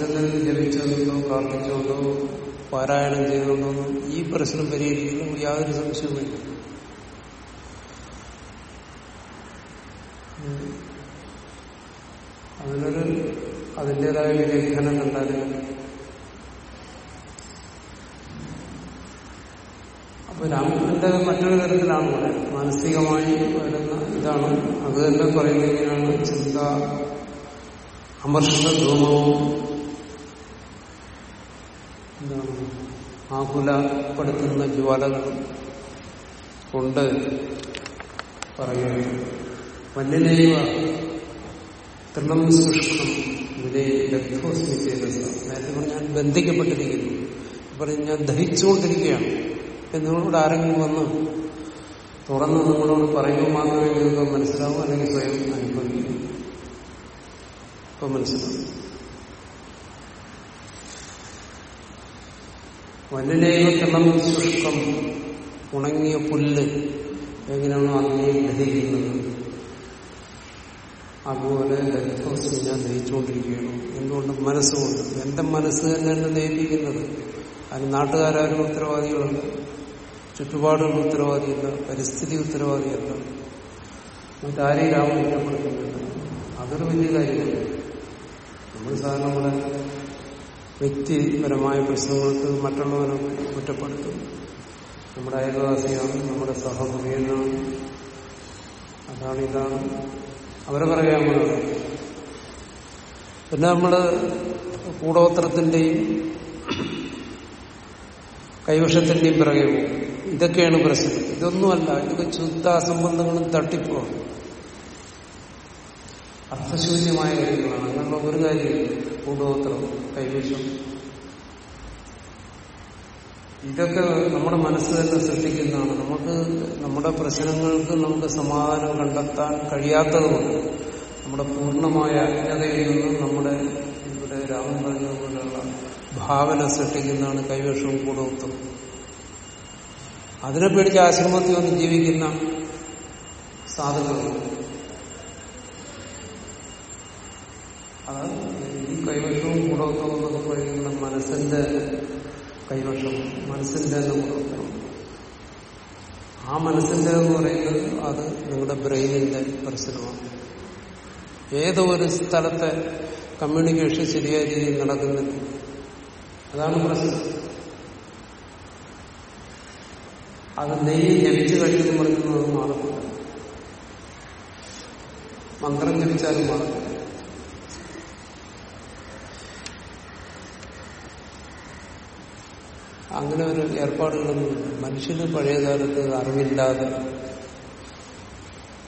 ചെന്ന് ജപിച്ചുകൊണ്ടോ പ്രാർത്ഥിച്ചുകൊണ്ടോ പാരായണം ചെയ്തുകൊണ്ടോ ഈ പ്രശ്നം പരിഹരിക്കുന്നു യാതൊരു സംശയവുമില്ല. അതിനൊരു അതിന്റെതായ വിലേഖനം കണ്ടാലും അപ്പൊ രാമന്റെ മറ്റൊരു തരത്തിലാണ് പറയുന്നത് മാനസികമായി വരുന്ന ഇതാണ്. അത് തന്നെ പറയുന്നതിനാണ് ചിന്ത അമർഷധൂമവും എന്താണ്? ആകുലപ്പെടുത്തുന്ന ജ്വാലകൾ കൊണ്ട് പറയുന്നു വന്യനൈവ തൃണം സൂക്ഷ്മം ലബ്ധോസ്മി ചെയ്തത് നേരത്തെ പറഞ്ഞാൽ ബന്ധിക്കപ്പെട്ടിരിക്കുന്നു. പറഞ്ഞ് ഞാൻ ദഹിച്ചുകൊണ്ടിരിക്കുകയാണ്. എന്നോട് ആരെങ്കിലും വന്ന് തുറന്ന് നിങ്ങളോട് പറയുമ്പോൾ മാത്രമേ നിങ്ങൾക്ക് മനസ്സിലാവൂ? അല്ലെങ്കിൽ സ്വയം അനുഭവിക്കും ഇപ്പൊ മനസ്സിലാവും. വന്യനൈവത്തിളം ശുഷ്കം. ഉണങ്ങിയ പുല്ല്. എങ്ങനെയാണോ അതിനെ ഗ്രഹിക്കുന്നത്. അതുപോലെ ദഹിതോസ്മി ഞാൻ നയിച്ചുകൊണ്ടിരിക്കുകയാണ് എന്തുകൊണ്ട്? മനസ്സുകൊണ്ട്. എന്റെ മനസ്സ് തന്നെ എന്നെ ദഹിപ്പിക്കുന്നത്. അതിന് നാട്ടുകാരും ഉത്തരവാദികളല്ല. ചുറ്റുപാടുകൾ ഉത്തരവാദിയല്ല. പരിസ്ഥിതി ഉത്തരവാദിയല്ല. മറ്റാരെയും രാമൻ കുറ്റപ്പെടുത്തുന്നില്ല. അതൊരു വലിയ കാര്യമാണ് നമ്മൾ സാധാരണ നമ്മുടെ വ്യക്തിപരമായ പ്രശ്നങ്ങൾക്ക് മറ്റുള്ളവരെ കുറ്റപ്പെടുത്തും. നമ്മുടെ അയൽവാസിയാണ് നമ്മുടെ സഹമുറിയനാണ് അതാണ് ഇതാണ്. അവരെ പോകുന്നത്. പിന്നെ നമ്മൾ കൂടോത്രത്തിന്റെയും കൈവശത്തിന്റെയും പിറകെ ഇതൊക്കെയാണ് പ്രശ്നം. ഇതൊന്നുമല്ല ഇതൊക്കെ ശുദ്ധാസംബന്ധങ്ങളും തട്ടിപ്പുമാണ്. അർത്ഥശൂന്യമായ കാര്യങ്ങളാണ്. അങ്ങനെയുള്ള ഒരു കാര്യമില്ല. കൂടോത്രം കൈവശം. ഇതൊക്കെ നമ്മുടെ മനസ്സ് തന്നെ സൃഷ്ടിക്കുന്നതാണ്. നമുക്ക് നമ്മുടെ പ്രശ്നങ്ങൾക്ക് നമുക്ക് സമാധാനം കണ്ടെത്താൻ കഴിയാത്തതുകൊണ്ട് നമ്മുടെ പൂർണമായ അജ്ഞതയിൽ നിന്നും നമ്മുടെ ഇവിടെ രാമൻ പറഞ്ഞതുപോലെയുള്ള ഭാവന സൃഷ്ടിക്കുന്നതാണ് കൈവശവും കൂടോത്തും അതിനെ പേടിച്ച് ആശ്രമത്തിൽ വന്ന് ജീവിക്കുന്ന സാധനങ്ങളുണ്ട് അത് കൈവശവും കൂടോത്തും എന്നൊക്കെ പറയുന്ന മനസ്സിന്റെ കൈവശം മനസ്സിന്റെ തന്നെ ആ മനസ്സിന്റെ എന്ന് പറയുന്നത് അത് നിങ്ങളുടെ ബ്രെയിനിന്റെ പ്രശ്നമാണ്. ഏതോ ഒരു സ്ഥലത്തെ കമ്മ്യൂണിക്കേഷൻ ശരിയായ രീതിയിൽ നടക്കുന്നില്ല. അതാണ് പ്രശ്നം. അത് നെയ്യ് ജപിച്ചു കഴിയുന്നു പറയുന്നത് മാറുന്നില്ല. മന്ത്രം ജപിച്ചാലും മാറത്തില്ല അങ്ങനെ ഒരു ഏർപ്പാടുകളൊന്നുമില്ല മനുഷ്യന് പഴയകാലത്ത് അറിവില്ലാതെ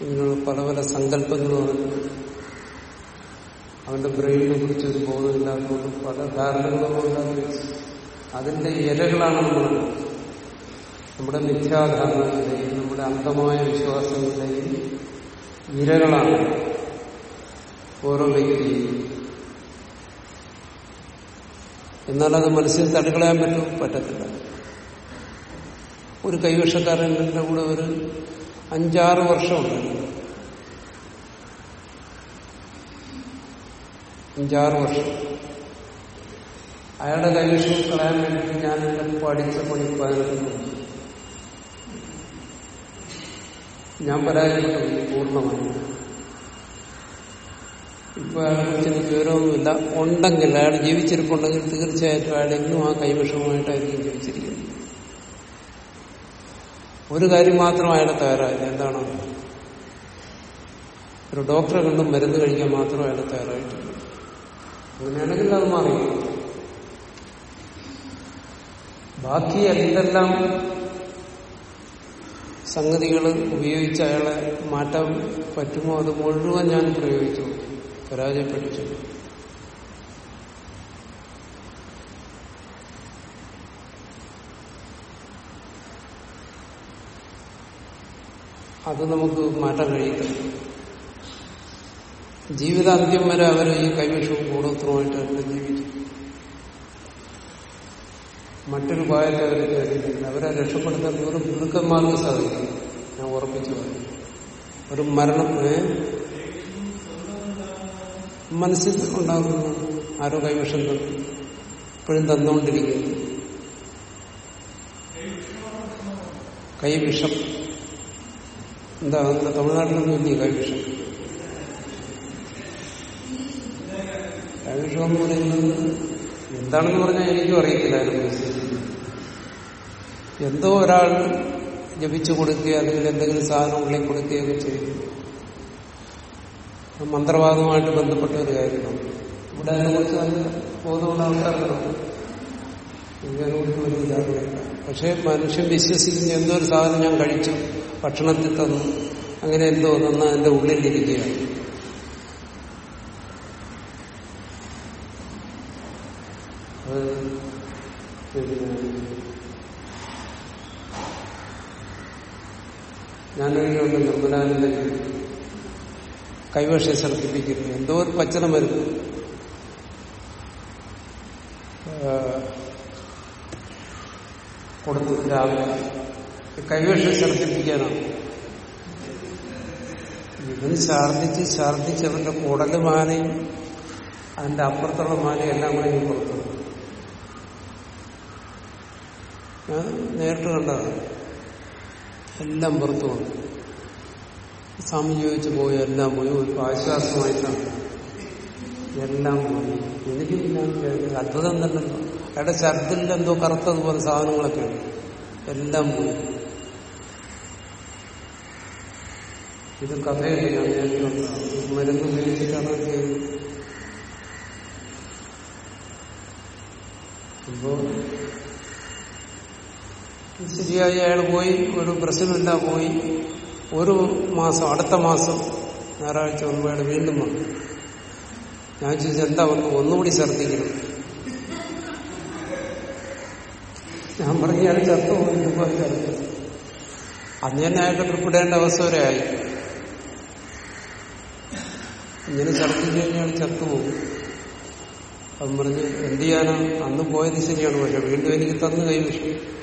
ഇങ്ങനെയുള്ള പല പല സങ്കല്പങ്ങളും അവന്റെ ബ്രെയിനിനെ കുറിച്ച് ഒരു ബോധമില്ലാത്തതുകൊണ്ട് പല ധാരണകളും അതിന്റെ ഇലകളാണ് നമ്മൾ നമ്മുടെ മിഥ്യാധാരണങ്ങളുടെയും നമ്മുടെ അന്ധമായ വിശ്വാസങ്ങളുടെയും ഇരകളാണ് ഓരോ വ്യക്തിയും. എന്നാൽ അത് മനസ്സിൽ തടുകളയാൻ പറ്റും? പറ്റത്തില്ല. ഒരു കൈവശക്കാരന്റെ കൂടെ ഒരു അഞ്ചാറ് വർഷമുണ്ട്. അഞ്ചാറ് വർഷം. അയാളുടെ കൈവശം കളയാൻ വേണ്ടി ഞാൻ എന്നെ പഠിച്ച പണി പതിനെട്ട് ഞാൻ പരാജയപ്പെട്ടു. പൂർണമായി. ഇപ്പൊ അയാളെ കുറിച്ച് എനിക്ക് വിവരമൊന്നുമില്ല. ഉണ്ടെങ്കിൽ അയാൾ ജീവിച്ചിരിപ്പുണ്ടെങ്കിൽ തീർച്ചയായിട്ടും അയാളെങ്കിലും ആ കൈവിഷമായിട്ടായിരിക്കും ജീവിച്ചിരിക്കുന്നത്. ഒരു കാര്യം മാത്രം അയാളെ തയ്യാറായില്ല. എന്താണ്? ഒരു ഡോക്ടറെ കണ്ടും മരുന്ന് കഴിക്കാൻ മാത്രം അയാൾ തയ്യാറായിട്ടില്ല. അങ്ങനെയാണെങ്കിൽ അത് മാറി. ബാക്കി എന്തെല്ലാം സംഗതികൾ ഉപയോഗിച്ച് അയാളെ മാറ്റാൻ പറ്റുമോ? അത് മുഴുവൻ ഞാൻ പ്രയോഗിച്ചു. പരാജയപ്പെട്ടിച്ചു അത് നമുക്ക് മാറ്റാൻ കഴിയില്ല. ജീവിതാന്ത്യം വരെ അവർ ഈ കൈവിഷവും കൂടോത്രമായിട്ട് തന്നെ ജീവിച്ചു മറ്റൊരു ഉപായത്തെ അവർ കയറിയിട്ടില്ല അവരെ രക്ഷപ്പെടുത്താൻ വെറും പുതുക്കന്മാർക്ക് സാധിക്കും ഞാൻ ഉറപ്പിച്ചു പറഞ്ഞു ഒരു മരണം ഏ? മനസ്സിൽ ഉണ്ടാകുന്നു ആരോ കൈവശം തന്നു ഇപ്പോഴും തന്നുകൊണ്ടിരിക്കുന്നു. കൈവിഷം. എന്താ നമ്മുടെ തമിഴ്നാട്ടിലൊന്നും ഇല്ലേ കൈവിഷം? കൈവിഷം എന്ന് പറയുന്നത് എന്താണെന്ന് പറഞ്ഞാൽ എനിക്കും അറിയത്തില്ല എന്തോ ഒരാൾ ജപിച്ചു കൊടുക്കുകയോ അല്ലെങ്കിൽ എന്തെങ്കിലും സാധനം ഉള്ളിൽ കൊടുക്കുകയൊക്കെ അത് മന്ത്രവാദവുമായിട്ട് ബന്ധപ്പെട്ട ഒരു കാര്യമാണ്. ഇവിടെ അതിനെക്കുറിച്ച് നല്ല ബോധമുള്ള ആൾക്കാർക്കുണ്ട് ഇതിനെക്കുറിച്ച് വലിയ ജാഗ്രത പക്ഷെ മനുഷ്യൻ വിശ്വസിക്കുന്ന എന്തോ ഒരു സാധനം ഞാൻ കഴിച്ചു ഭക്ഷണത്തിൽ തന്നു അങ്ങനെ എന്തോ തന്ന എന്റെ ഉള്ളിലിരിക്കുകയാണ്. ഞാനൊരു നിർമ്മലാനന്ദ കൈവശ സർട്ടിഫിക്കറ്റ് എന്തോ ഒരു പച്ചന മരുന്ന് കൊടുത്തു രാവിലെ. കൈവശ സർട്ടിഫിക്കാനാണ് ഇവന് ഛർദിച്ച് ഛർദിച്ച് അവന്റെ കുടൽ മാനയും അതിന്റെ അപ്പുറത്തുള്ള മാനയും എല്ലാം കൂടെ ഇനി കൊടുത്തു. ഞാൻ നേരിട്ട് കണ്ടതാണ്. എല്ലാം പുറത്തു വന്നു. സ്വാമി പോയി എല്ലാം പോയി. ഒരു ആശ്വാസമായിട്ടാണ്. എല്ലാം പോയി. എനിക്ക് പിന്നെ കേൾക്കുന്നത് അത്ഭുതം തന്നെ അയാളുടെ ശബ്ദത്തിൽ എന്തോ കറുത്തതുപോലെ സാധനങ്ങളൊക്കെ എല്ലാം പോയി. ഇത് കഥയല്ല ഞാൻ നേരിട്ടുണ്ടാകും മരുന്ന് ഉപയോഗിച്ചിട്ടാണ് ചെയ്യുന്നത്. അപ്പോ ശരിയായി അയാൾ പോയി. ഒരു പ്രശ്നമില്ല പോയി. ഒരു മാസം അടുത്ത മാസം ഞായറാഴ്ച അയാൾ വീണ്ടും വന്നു. ഞാൻ ചോദിച്ചു എന്താ വന്നു? ഒന്നുകൂടി ഛർദ്ദിക്കണം. ഞാൻ പറഞ്ഞു അയാൾ ചത്തു അന്ന് തന്നെ അയാൾക്ക് ട്രിപ്പിടേണ്ട അവസ്ഥ വരെ ആയി. ഇങ്ങനെ ഛർദ്ദിച്ചു കഴിഞ്ഞാൽ ചത്തുപോകും. അവൻ പറഞ്ഞ് എന്ത് ചെയ്യാനാ? അന്ന് പോയത് ശരിയാണ് പക്ഷെ വീണ്ടും എനിക്ക് തന്നു കൈവശം.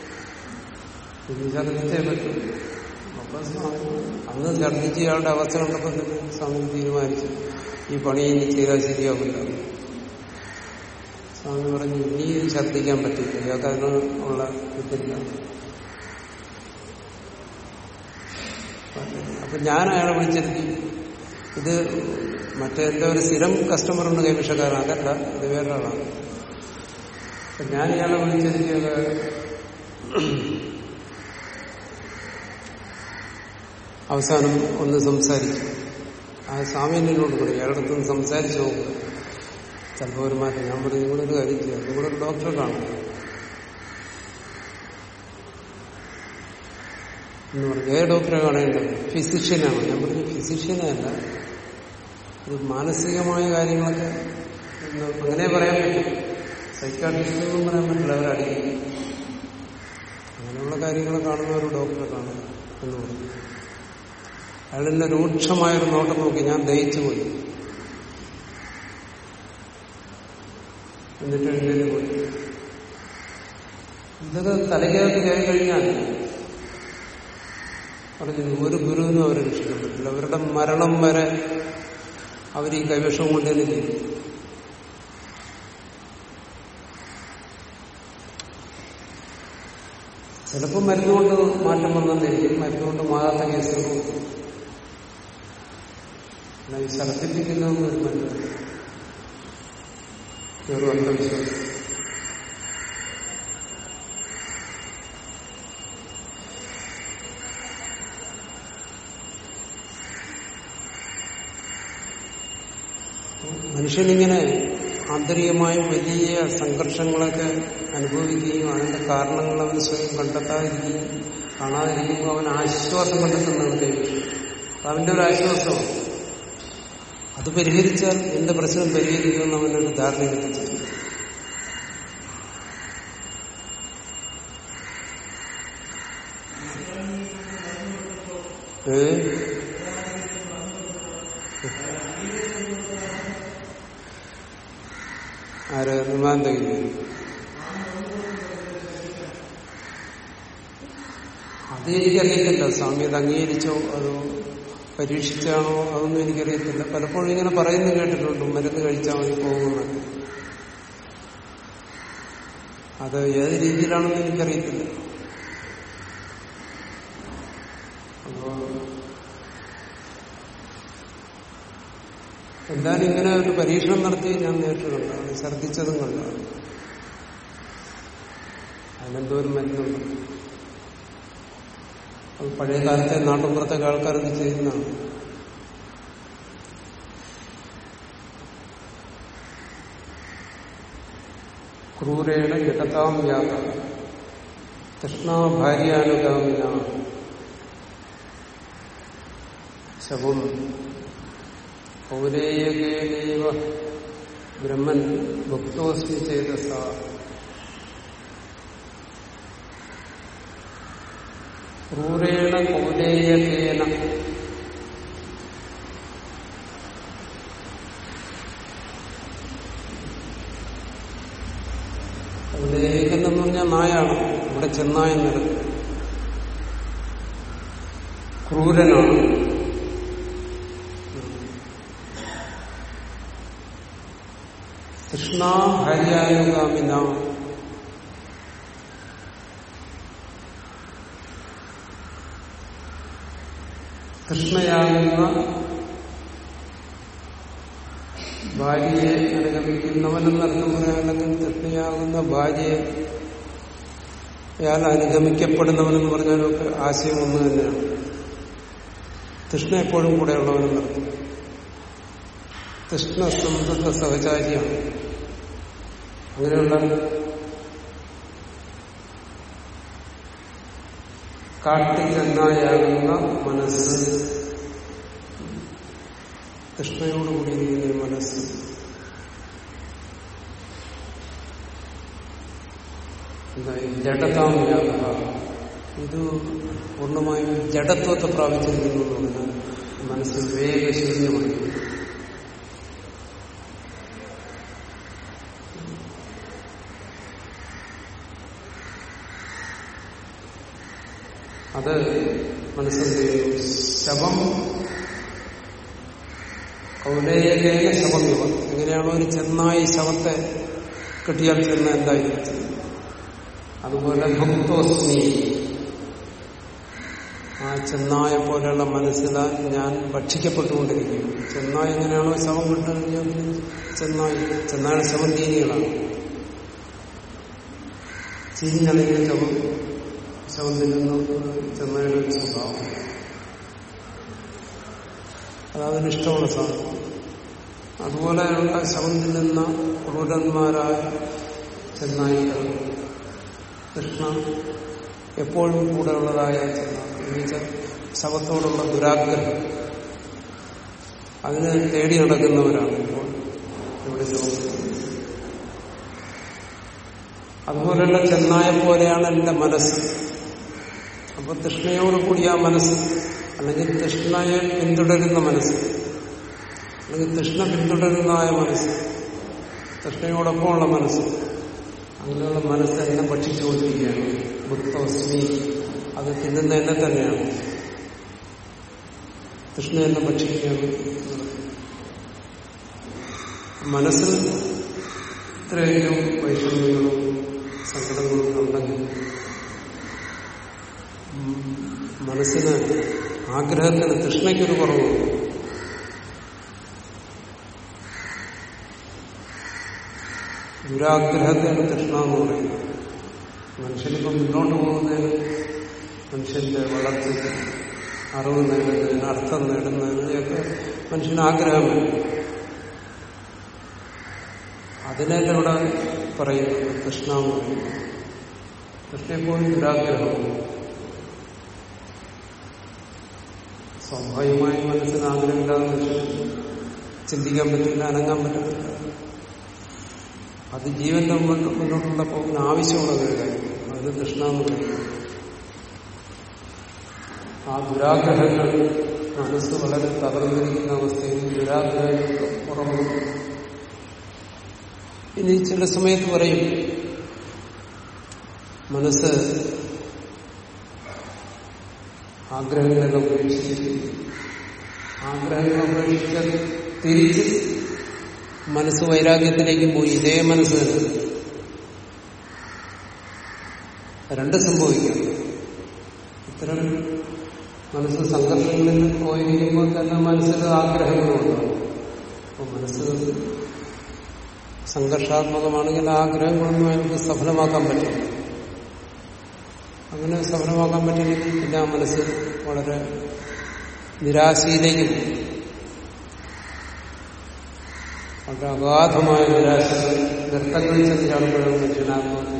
ഇത് ഛർദ്ദിച്ചേ പറ്റും. അന്ന് ഛർദ്ദിച്ച് ഇയാളുടെ അവസ്ഥ കണ്ടപ്പോൾ സ്വാമി തീരുമാനിച്ചു? ഈ പണി ഇനി ചെയ്താൽ ശരിയാവില്ല. സ്വാമി പറഞ്ഞു ഇനി ഇത് ഛർദ്ദിക്കാൻ പറ്റില്ല. അതിനുള്ള ഇതില്ല അപ്പൊ ഞാൻ അയാളെ വിളിച്ചെത്തി ഇത് മറ്റേ എന്റെ ഒരു സ്ഥിരം കസ്റ്റമർ ഉണ്ട് കൈവിഷക്കാരൻ അതല്ല ഇത് വേറൊരാളാണ്. ഞാൻ ഇയാളെ വിളിച്ചിരുത്തിയത് അവസാനം ഒന്ന് സംസാരിച്ചു ആ സ്വാമി എന്നോട് പറയും ഇയാളടുത്തൊന്ന് സംസാരിച്ചു നോക്കുക ചിലപ്പോൾ ഒരു മാറ്റം. ഞാൻ പറഞ്ഞു നിങ്ങളൊരു കാര്യം ചെയ്യാം നിങ്ങളൊരു ഡോക്ടറെ കാണും. എന്ന് പറഞ്ഞു ഏ ഡോക്ടറെ കാണേണ്ടത്? ഫിസിഷ്യനാണ് ഞാൻ പറഞ്ഞു ഫിസിഷ്യനല്ല ഒരു മാനസികമായ കാര്യങ്ങളൊക്കെ അങ്ങനെ പറയാൻ പറ്റും. സൈക്കാട്രിസ്റ്റ് ഒന്നും പറയാൻ പറ്റില്ല അവരടിക്കും അങ്ങനെയുള്ള കാര്യങ്ങൾ കാണുന്ന ഒരു ഡോക്ടറെ കാണും എന്ന് പറഞ്ഞു. അയാളെന്നെ രൂക്ഷമായൊരു നോട്ടം നോക്കി ഞാൻ ദഹിച്ചു പോയി. എന്നിട്ട് എഴുന്നേറ്റ് പോയി. ഇതൊക്കെ തലയ്ക്കകത്ത് കയറി കഴിഞ്ഞാൽ പറഞ്ഞു ഒരു ഗുരുവിനും അവരെ രക്ഷിക്കാൻ പറ്റില്ല അവരുടെ മരണം വരെ അവർ ഈ കൈവശം കൊണ്ട് ചെയ്യും ചിലപ്പോൾ മരുന്നുകൊണ്ട് മാറ്റം വന്നെന്നിരിക്കും മരുന്നുകൊണ്ട് മാറാത്ത അല്ല ഈ സർട്ടിഫിക്കുന്നതൊന്നും ഒരു മരുന്ന് ഒരു അന്ധവിശ്വാസം. മനുഷ്യനിങ്ങനെ ആന്തരികമായും വലിയ സംഘർഷങ്ങളൊക്കെ അനുഭവിക്കുകയും അതിന്റെ കാരണങ്ങൾ അവൻ സ്വയം കണ്ടെത്താതിരിക്കുകയും കാണാതിരിക്കുമ്പോൾ അവൻ ആശ്വാസം കണ്ടെത്തുന്നുണ്ട്. അവന്റെ ഒരു ആശ്വാസമാണ് അത് പരിഹരിച്ചാൽ എന്ത് പ്രശ്നം പരിഹരിക്കുമെന്ന് അവനൊരു ധാരണ എത്തിച്ചിട്ടുണ്ട് ആര്? റിമാൻഡെങ്കിലും അത് എനിക്കറിയില്ല സ്വാമി അത് അംഗീകരിച്ചോ അതോ പരീക്ഷിച്ചാണോ അതൊന്നും എനിക്കറിയത്തില്ല. പലപ്പോഴും ഇങ്ങനെ പറയുന്നു കേട്ടിട്ടുണ്ട് മരുന്ന് കഴിച്ചാൽ മതി പോകുന്നത് അത് ഏത് രീതിയിലാണെന്ന് എനിക്കറിയത്തില്ല. അപ്പോ എന്തായാലും ഇങ്ങനെ ഒരു പരീക്ഷണം നടത്തി ഞാൻ നേരിട്ട് കണ്ടതാണ് ഛർദിച്ചതും കണ്ടതാണ് അതിനെന്തോ മരുന്നുണ്ട്. അത് പഴയ കാലത്തെ നാട്ടുമ്പുറത്തൊക്കെ ആൾക്കാരൊക്കെ ചെയ്യുന്നതാണ്. ക്രൂരേണ ജഗതാം വ്യാപ തൃഷ്ണാ ഭാര്യാനുഗാമിന. ശവം പൗരേയകേനൈവ ബ്രഹ്മൻ ഭുക്തോസ്മി ചേതസ. ക്രൂരേണ കൗലേയകേന കൗലേയകൻ എന്ന് പറഞ്ഞാൽ നായാണ്. ഇവിടെ ചെന്നായെന്നത് ക്രൂരനാണ്. കൃഷ്ണ ഹരിയാനുഗാമിന കൃഷ്ണയാകുന്ന ഭാര്യയെ അനുഗമിക്കുന്നവനെന്നർത്ഥം പറയുകയാണെങ്കിൽ കൃഷ്ണയാകുന്ന ഭാര്യയെ അയാൾ അനുഗമിക്കപ്പെടുന്നവനെന്ന് പറഞ്ഞാലൊക്കെ ആശയം ഒന്ന് തന്നെയാണ്. കൃഷ്ണ എപ്പോഴും കൂടെയുള്ളവനെന്നർത്ഥം കൃഷ്ണ സംതൃപ്ത സഹചാരിയാണ്. അങ്ങനെയുള്ള കാട്ടിച്ചെന്നായാകുന്ന മനസ്സ്. കൃഷ്ണയോടുകൂടിയിരിക്കുന്ന ഈ മനസ്സ്. എന്തായി? ജഡതാം വ്യാപക ഇത് പൂർണമായും ജഡത്വത്തെ പ്രാപിച്ചിരിക്കുന്നു പറഞ്ഞാൽ മനസ്സ് വേഗശൂന്യമായി അത് മനസ്സിലെയും ശവം കൗലേയകേന ശവം യുവ എങ്ങനെയാണോ ഒരു ചെന്നായി ശവത്തെ കിട്ടിയാൽ ചെന്ന എന്തായിരിക്കും? അതുപോലെ ഭക്തോസ്മി. ആ ചെന്നായ പോലെയുള്ള മനസ്സിലാൽ ഞാൻ ഭക്ഷിക്കപ്പെട്ടുകൊണ്ടിരിക്കുന്നു. ചെന്നായ എങ്ങനെയാണോ ശവം കിട്ടുന്നത് ചെന്നായി. ചെന്നായ ശവം തീനികളാണ് ചീഞ്ഞളിഞ്ഞ ശവം. ശവം തിന്നുന്ന ചെന്നായുടെ ഒരു സ്വഭാവം. അതതിന് ഇഷ്ടമുള്ള സാധനം. അതുപോലെയുള്ള ശവം തിന്നുന്ന ക്രൂരന്മാരായ ചെന്നായികൾ കൃഷ്ണ എപ്പോഴും കൂടെയുള്ളതായ ചെന്നായി. ശവത്തോടുള്ള ദുരാഗ്രഹം. അതിനെ തേടി നടക്കുന്നവരാണ് ഇപ്പോൾ ഇവിടെ ലോകത്ത് അതുപോലെയുള്ള ചെന്നായ പോലെയാണ് എന്റെ മനസ്സ്. അപ്പൊ തൃഷ്ണയോട് കൂടി ആ മനസ്സ്. അല്ലെങ്കിൽ തൃഷ്ണയെ പിന്തുടരുന്ന മനസ്സ്. അല്ലെങ്കിൽ തൃഷ്ണ പിന്തുടരുന്നതായ മനസ്സ്. തൃഷ്ണയോടൊപ്പമുള്ള മനസ്സ്. അങ്ങനെയുള്ള മനസ്സ് എന്നെ ഭക്ഷിച്ചുകൊണ്ടിരിക്കുകയാണ്. ബുദ്ധോസ്മി അത് തിന്നുന്ന എന്നെ തന്നെയാണ്. കൃഷ്ണ എന്നെ ഭക്ഷിക്കുകയാണ്. മനസ്സിൽ ഇത്രയധികം വൈഷമ്യങ്ങളും സങ്കടങ്ങളും ഉണ്ടെങ്കിൽ മനസ്സിന് ആഗ്രഹത്തിന് തൃഷ്ണയ്ക്കൊരു കുറവുണ്ട്. ദുരാഗ്രഹത്തിന് തൃഷ്ണ എന്ന് പറയുന്നത് മനുഷ്യനിപ്പം മുന്നോട്ട് പോകുന്നതിന് മനുഷ്യന്റെ വളർച്ചയ്ക്ക് അറിവ് നേടുന്നതിന് അർത്ഥം നേടുന്നതിനൊക്കെ മനുഷ്യന് ആഗ്രഹം അതിനല്ല ഇവിടെ പറയുന്നത് കൃഷ്ണ എന്ന് പറയുന്നത് കൃഷ്ണയെപ്പോഴും ദുരാഗ്രഹമാണ്. സ്വാഭാവികമായി മനസ്സിന് ആഗ്രഹമില്ലാതെ ചിന്തിക്കാൻ പറ്റില്ല അനങ്ങാൻ പറ്റില്ല അത് ജീവന്റെ മുന്നോട്ടുള്ള പോകുന്ന ആവശ്യമുള്ള കാര്യം. അതിന് കൃഷ്ണ എന്ന് പറയുന്നത് ആ ദുരാഗ്രഹങ്ങൾ മനസ്സ് വളരെ തകർന്നിരിക്കുന്ന അവസ്ഥയിൽ ദുരാഗ്രഹങ്ങൾ കുറവുണ്ട് ഇനി ചില സമയത്ത് പറയും മനസ്സ് ആഗ്രഹങ്ങളെല്ലാം ഉപേക്ഷിച്ച് ആഗ്രഹങ്ങൾ ഉപേക്ഷിച്ചാൽ തിരിച്ച് മനസ്സ് വൈരാഗ്യത്തിലേക്ക് പോയി ഇതേ മനസ്സ് രണ്ട് സംഭവിക്കാം. ഇത്തരം മനസ്സ് സംഘർഷങ്ങളിൽ പോയിരിക്കുമ്പോൾ തന്നെ മനസ്സിൽ ആഗ്രഹങ്ങളുണ്ടാവും അപ്പൊ മനസ്സ് സംഘർഷാത്മകമാണെങ്കിൽ ആഗ്രഹങ്ങളൊന്നും അതിനൊക്കെ സഫലമാക്കാൻ പറ്റില്ല. അങ്ങനെ സഫലമാക്കാൻ പറ്റില്ലെങ്കിൽ പിന്നെ ആ മനസ്സ് വളരെ നിരാശയിലേക്ക് വളരെ അഗാധമായ നിരാശ ഗർത്തങ്ങളിൽ ചെന്ന് ചാടുമ്പോഴാണ് മനുഷ്യനാത്മഹത്യ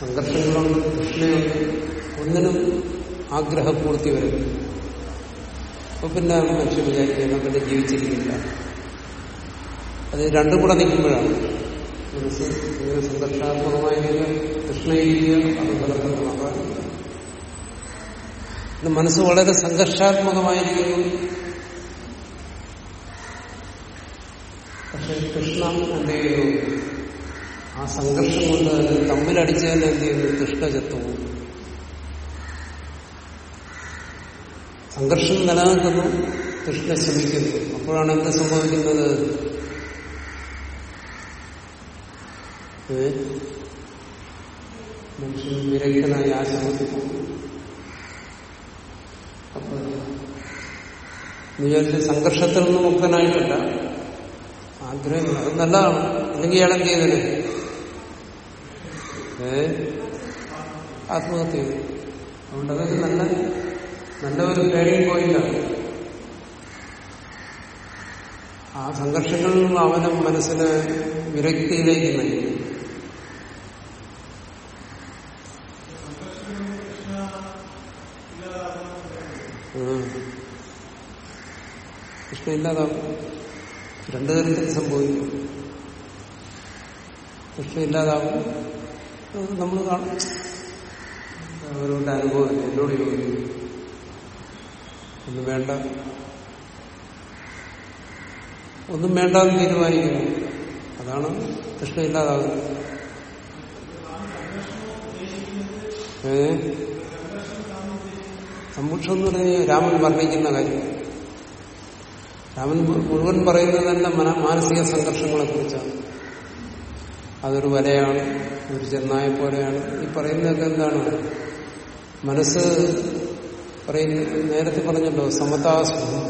സംഘർഷങ്ങളുണ്ട് കൃഷ്ണയുണ്ട് ഒന്നിനും ആഗ്രഹപൂർത്തി വരും അപ്പൊ പിന്നെ മനുഷ്യൻ വിചാരിക്കുകയാണ് പിന്നെ ജീവിച്ചിരിക്കില്ല അത് രണ്ടും കൂടെ നിൽക്കുമ്പോഴാണ് മനസ്സ് ഇങ്ങനെ സംഘർഷാത്മകമായിരിക്കുക കൃഷ്ണയിരിക്കുക അത് ഫലപ്രദമാകാൻ മനസ്സ് വളരെ സംഘർഷാത്മകമായിരിക്കുന്നു. പക്ഷെ കൃഷ്ണ എന്ത് ചെയ്യുന്നു ആ സംഘർഷം കൊണ്ട് തന്നെ തമ്മിലടിച്ച് തന്നെ എന്ത് ചെയ്യുന്നു കൃഷ്ണ ചത്തുപോകും സംഘർഷം നിലനിൽക്കുന്നു കൃഷ്ണ ശ്രമിക്കുന്നു. അപ്പോഴാണ് എന്ത് സംഭവിക്കുന്നത്? മനുഷ്യൻ വിരക്തനായി ആശ്രമത്തിൽ അപ്പൊ വിചാരിച്ച സംഘർഷത്തിൽ നിന്ന് മുക്തനായിട്ടല്ല. ആഗ്രഹം അത് നല്ലതാണ്. അല്ലെങ്കിൽ ഇയാൾ എന്ത് ചെയ്തത്? ആത്മഹത്യ ചെയ്തു. അതുകൊണ്ട് അതൊക്കെ നല്ല നല്ല ഒരു ട്രേഡിംഗ് പോയിന്റാണ് ആ സംഘർഷങ്ങളിൽ നിന്ന് അവനെ മനസ്സിനെ വിരക്തിയിലേക്ക് നയിക്കും കൃഷ്ണ ഇല്ലാതാവും. രണ്ടു തരത്തിൽ സംഭവിക്കും. പക്ഷെ ഇല്ലാതാവും. നമ്മൾ കാണും. അവരുടെ അനുഭവം എന്നോട് ചോദിക്കും. ഒന്നും വേണ്ട. ഒന്നും വേണ്ട എന്ന് തീരുമാനിക്കുന്നു. അതാണ് കൃഷ്ണ ഇല്ലാതാകുന്നത് ഏ? സമ്പുഷം എന്ന് പറഞ്ഞാൽ രാമൻ വർണിക്കുന്ന കാര്യം. രാമൻ മുഴുവൻ പറയുന്നത് തന്നെ മാനസിക സംഘർഷങ്ങളെ കുറിച്ചാണ് അതൊരു വലയാണ് ഒരു ചെന്നായ പോലെയാണ്. ഈ പറയുന്നതൊക്കെ എന്താണ്? മനസ്സ് പറയുന്ന നേരത്തെ പറഞ്ഞല്ലോ സമതാസുഖം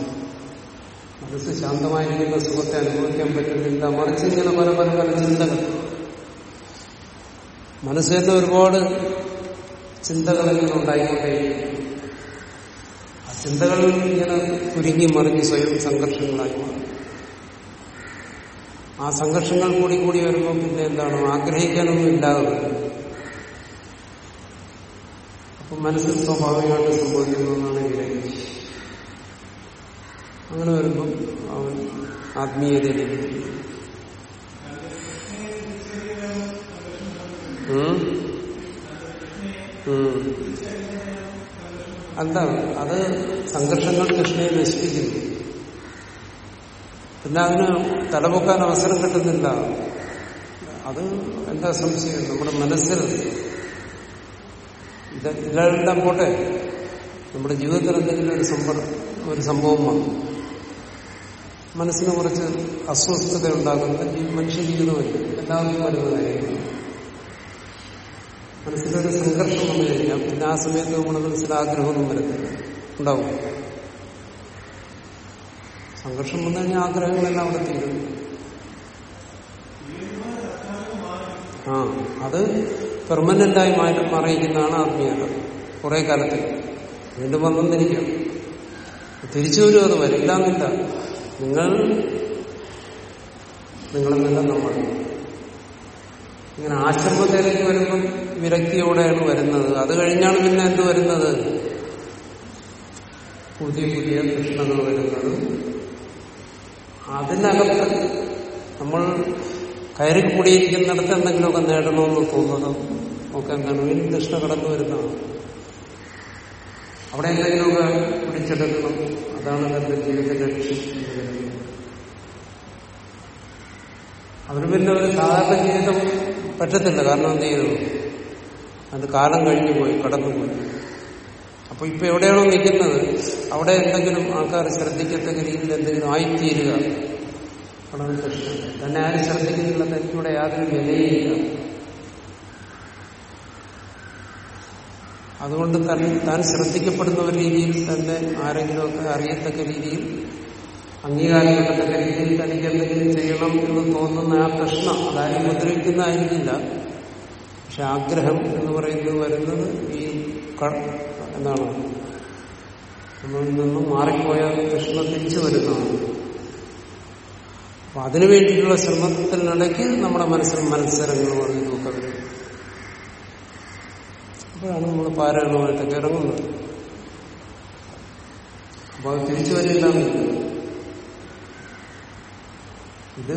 മനസ്സ് ശാന്തമായിരിക്കുന്ന സുഖത്തെ അനുഭവിക്കാൻ പറ്റുന്നില്ല മറിച്ച് ഇങ്ങനെ പല പല പല ചിന്തകൾ. മനസ്സ് ഒരുപാട് ചിന്തകൾ ഇങ്ങനെ ഉണ്ടായിക്കൊണ്ടേയിരിക്കും ചിന്തകൾ ഇങ്ങനെ കുരുങ്ങി മറിഞ്ഞ് സ്വയം സംഘർഷങ്ങളായി ആ സംഘർഷങ്ങൾ കൂടി കൂടി വരുമ്പോൾ പിന്നെ എന്താണ്? ആഗ്രഹിക്കാനൊന്നും ഇല്ലാതെ. അപ്പൊ മനസ്സിൽ സ്വാഭാവികമായിട്ട് സംഭവിക്കുന്നതാണ് വിരക്തി അങ്ങനെ വരുമ്പം അവൻ ആത്മീയതയിലേക്ക് അല്ല അത് സംഘർഷങ്ങൾ കൃഷ്ണയെ നശിപ്പിക്കുന്നു. പിന്നെ അതിന് തലപൊക്കാൻ അവസരം കിട്ടുന്നില്ല. അത് എന്താ സംശയം? നമ്മുടെ മനസ്സിൽ ഇത് ഇതെല്ലാം പോട്ടെ. നമ്മുടെ ജീവിതത്തിൽ എന്തെങ്കിലും ഒരു സംഭവം ഒരു സംഭവം വന്നു. മനസ്സിന് കുറച്ച് അസ്വസ്ഥത ഉണ്ടാകുന്ന മനുഷ്യ ജീവിതമല്ല എല്ലാവർക്കും വരുന്ന കാര്യമാണ് മനസ്സിലൊരു സംഘർഷം വന്നു കഴിഞ്ഞാൽ പിന്നെ ആ സമയത്ത് നമ്മുടെ മനസ്സിൽ ആഗ്രഹമൊന്നും വരത്തില്ല. ഉണ്ടാവും. സംഘർഷം വന്നു കഴിഞ്ഞാൽ ആഗ്രഹങ്ങളെല്ലാം അവിടെ തീരും. ആ അത് പെർമനന്റായി മാറ്റം മാറിയിരിക്കുന്നതാണ് ആത്മീയത. കുറെ കാലത്തിൽ വീണ്ടും വന്നിരിക്കാം തിരിച്ചു വരും അത് വരില്ല എന്നില്ല നിങ്ങൾ നിങ്ങളെന്നല്ല നമ്മൾ. ഇങ്ങനെ ആശ്രമത്തിലേക്ക് വരുമ്പം വിരക്തിയോടെയാണ് വരുന്നത്. അത് കഴിഞ്ഞാണ് പിന്നെ എന്ത് വരുന്നത്? പുതിയ പുതിയ കൃഷ്ണങ്ങൾ വരുന്നത്. അതിനകത്ത് നമ്മൾ കയറി കൂടിയിരിക്കുന്നിടത്ത് എന്തെങ്കിലുമൊക്കെ നേടണമെന്ന് തോന്നുന്നതും ഒക്കെ എന്താണ്? വീണ്ടും കൃഷ്ണ കടന്നു വരുന്നതാണ്. അവിടെ എന്തെങ്കിലുമൊക്കെ പിടിച്ചെടുക്കണം. അതാണ് തന്റെ ജീവിത ലക്ഷ്യം അവർ പിന്നെ ഒരു സാധാരണ ജീവിതം പറ്റത്തില്ല. കാരണം എന്ത് ചെയ്തു? അത് കാലം കഴിഞ്ഞു പോയി കടന്നുപോയി. അപ്പൊ ഇപ്പൊ എവിടെയാണോ നിൽക്കുന്നത് അവിടെ എന്തെങ്കിലും ആൾക്കാർ ശ്രദ്ധിക്കത്തക്ക രീതിയിൽ എന്തെങ്കിലും ആയിത്തീരുക. തന്നെ ആരും ശ്രദ്ധിക്കുന്നില്ല തനിക്കിവിടെ യാതൊരു വിലയില്ല അതുകൊണ്ട് തന്നെ താൻ ശ്രദ്ധിക്കപ്പെടുന്ന ഒരു രീതിയിൽ തന്നെ ആരെങ്കിലുമൊക്കെ അറിയത്തക്ക രീതിയിൽ അംഗീകാരം കിട്ടത്തക്ക രീതിയിൽ തനിക്ക് എന്തെങ്കിലും ചെയ്യണം എന്ന് തോന്നുന്ന ആ പ്രശ്നം അതാരും മുദ്രവിക്കുന്നതായിരിക്കില്ല പക്ഷെ ആഗ്രഹം എന്ന് പറയുന്നത് വരുന്നത് ഈ എന്താണ് നമ്മളിൽ നിന്നും മാറിപ്പോയ കൃഷ്ണ തിരിച്ചു വരുന്നതാണ്. അപ്പൊ അതിനു വേണ്ടിയിട്ടുള്ള ശ്രമത്തിനിടയ്ക്ക് നമ്മുടെ മനസ്സിൽ മത്സരങ്ങൾ ഇതൊക്കെ വരും. അപ്പോഴാണ് നമ്മൾ പാരായണമായിട്ടൊക്കെ ഇറങ്ങുന്നത്. അപ്പൊ അത് തിരിച്ചു വരില്ല ഇത്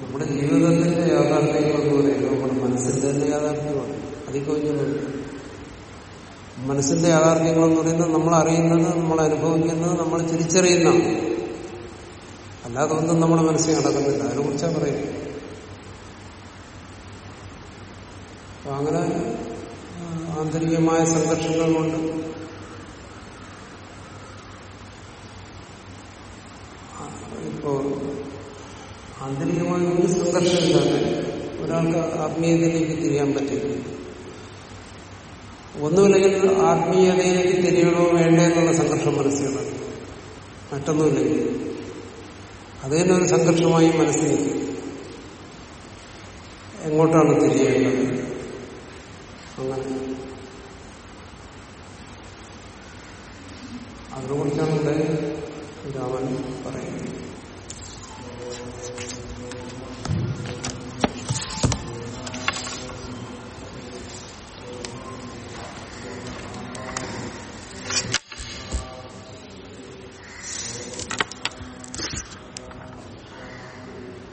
നമ്മുടെ ജീവിതത്തിന്റെ യാഥാർത്ഥ്യങ്ങൾ മനസ്സിന്റെ തന്നെ യാഥാർത്ഥ്യമാണ് അതിൽ കഴിഞ്ഞൊന്നുമില്ല മനസ്സിന്റെ യാഥാർത്ഥ്യങ്ങളെന്ന് പറയുന്നത് നമ്മൾ അറിയുന്നത് നമ്മൾ അനുഭവിക്കുന്നത് നമ്മൾ തിരിച്ചറിയുന്ന. അല്ലാതെ ഒന്നും നമ്മുടെ മനസ്സിൽ നടക്കുന്നില്ല. അതിനെ കുറിച്ചാണ് പറയുന്നത്. അപ്പൊ അങ്ങനെ ആന്തരികമായ സംഘർഷങ്ങൾ കൊണ്ട് ഇപ്പോ ആന്തരികമായ ഒരു സംഘർഷമില്ലാതെ ഒരാൾക്ക് ആത്മീയതയിലേക്ക് തിരിയാൻ പറ്റില്ല. ഒന്നുമില്ലെങ്കിൽ ആത്മീയതയിലേക്ക് തിരിയണോ വേണ്ടേ എന്നുള്ള സംഘർഷം മനസ്സിലാണ്. മറ്റൊന്നുമില്ലെങ്കിൽ. അത് തന്നെ ഒരു സംഘർഷമായി മനസ്സിൽ എങ്ങോട്ടാണ് തിരിയേണ്ടത്? അങ്ങനെ. അതിനെക്കുറിച്ചാണ് ഇവിടെ രാമൻ പറയുന്നത്.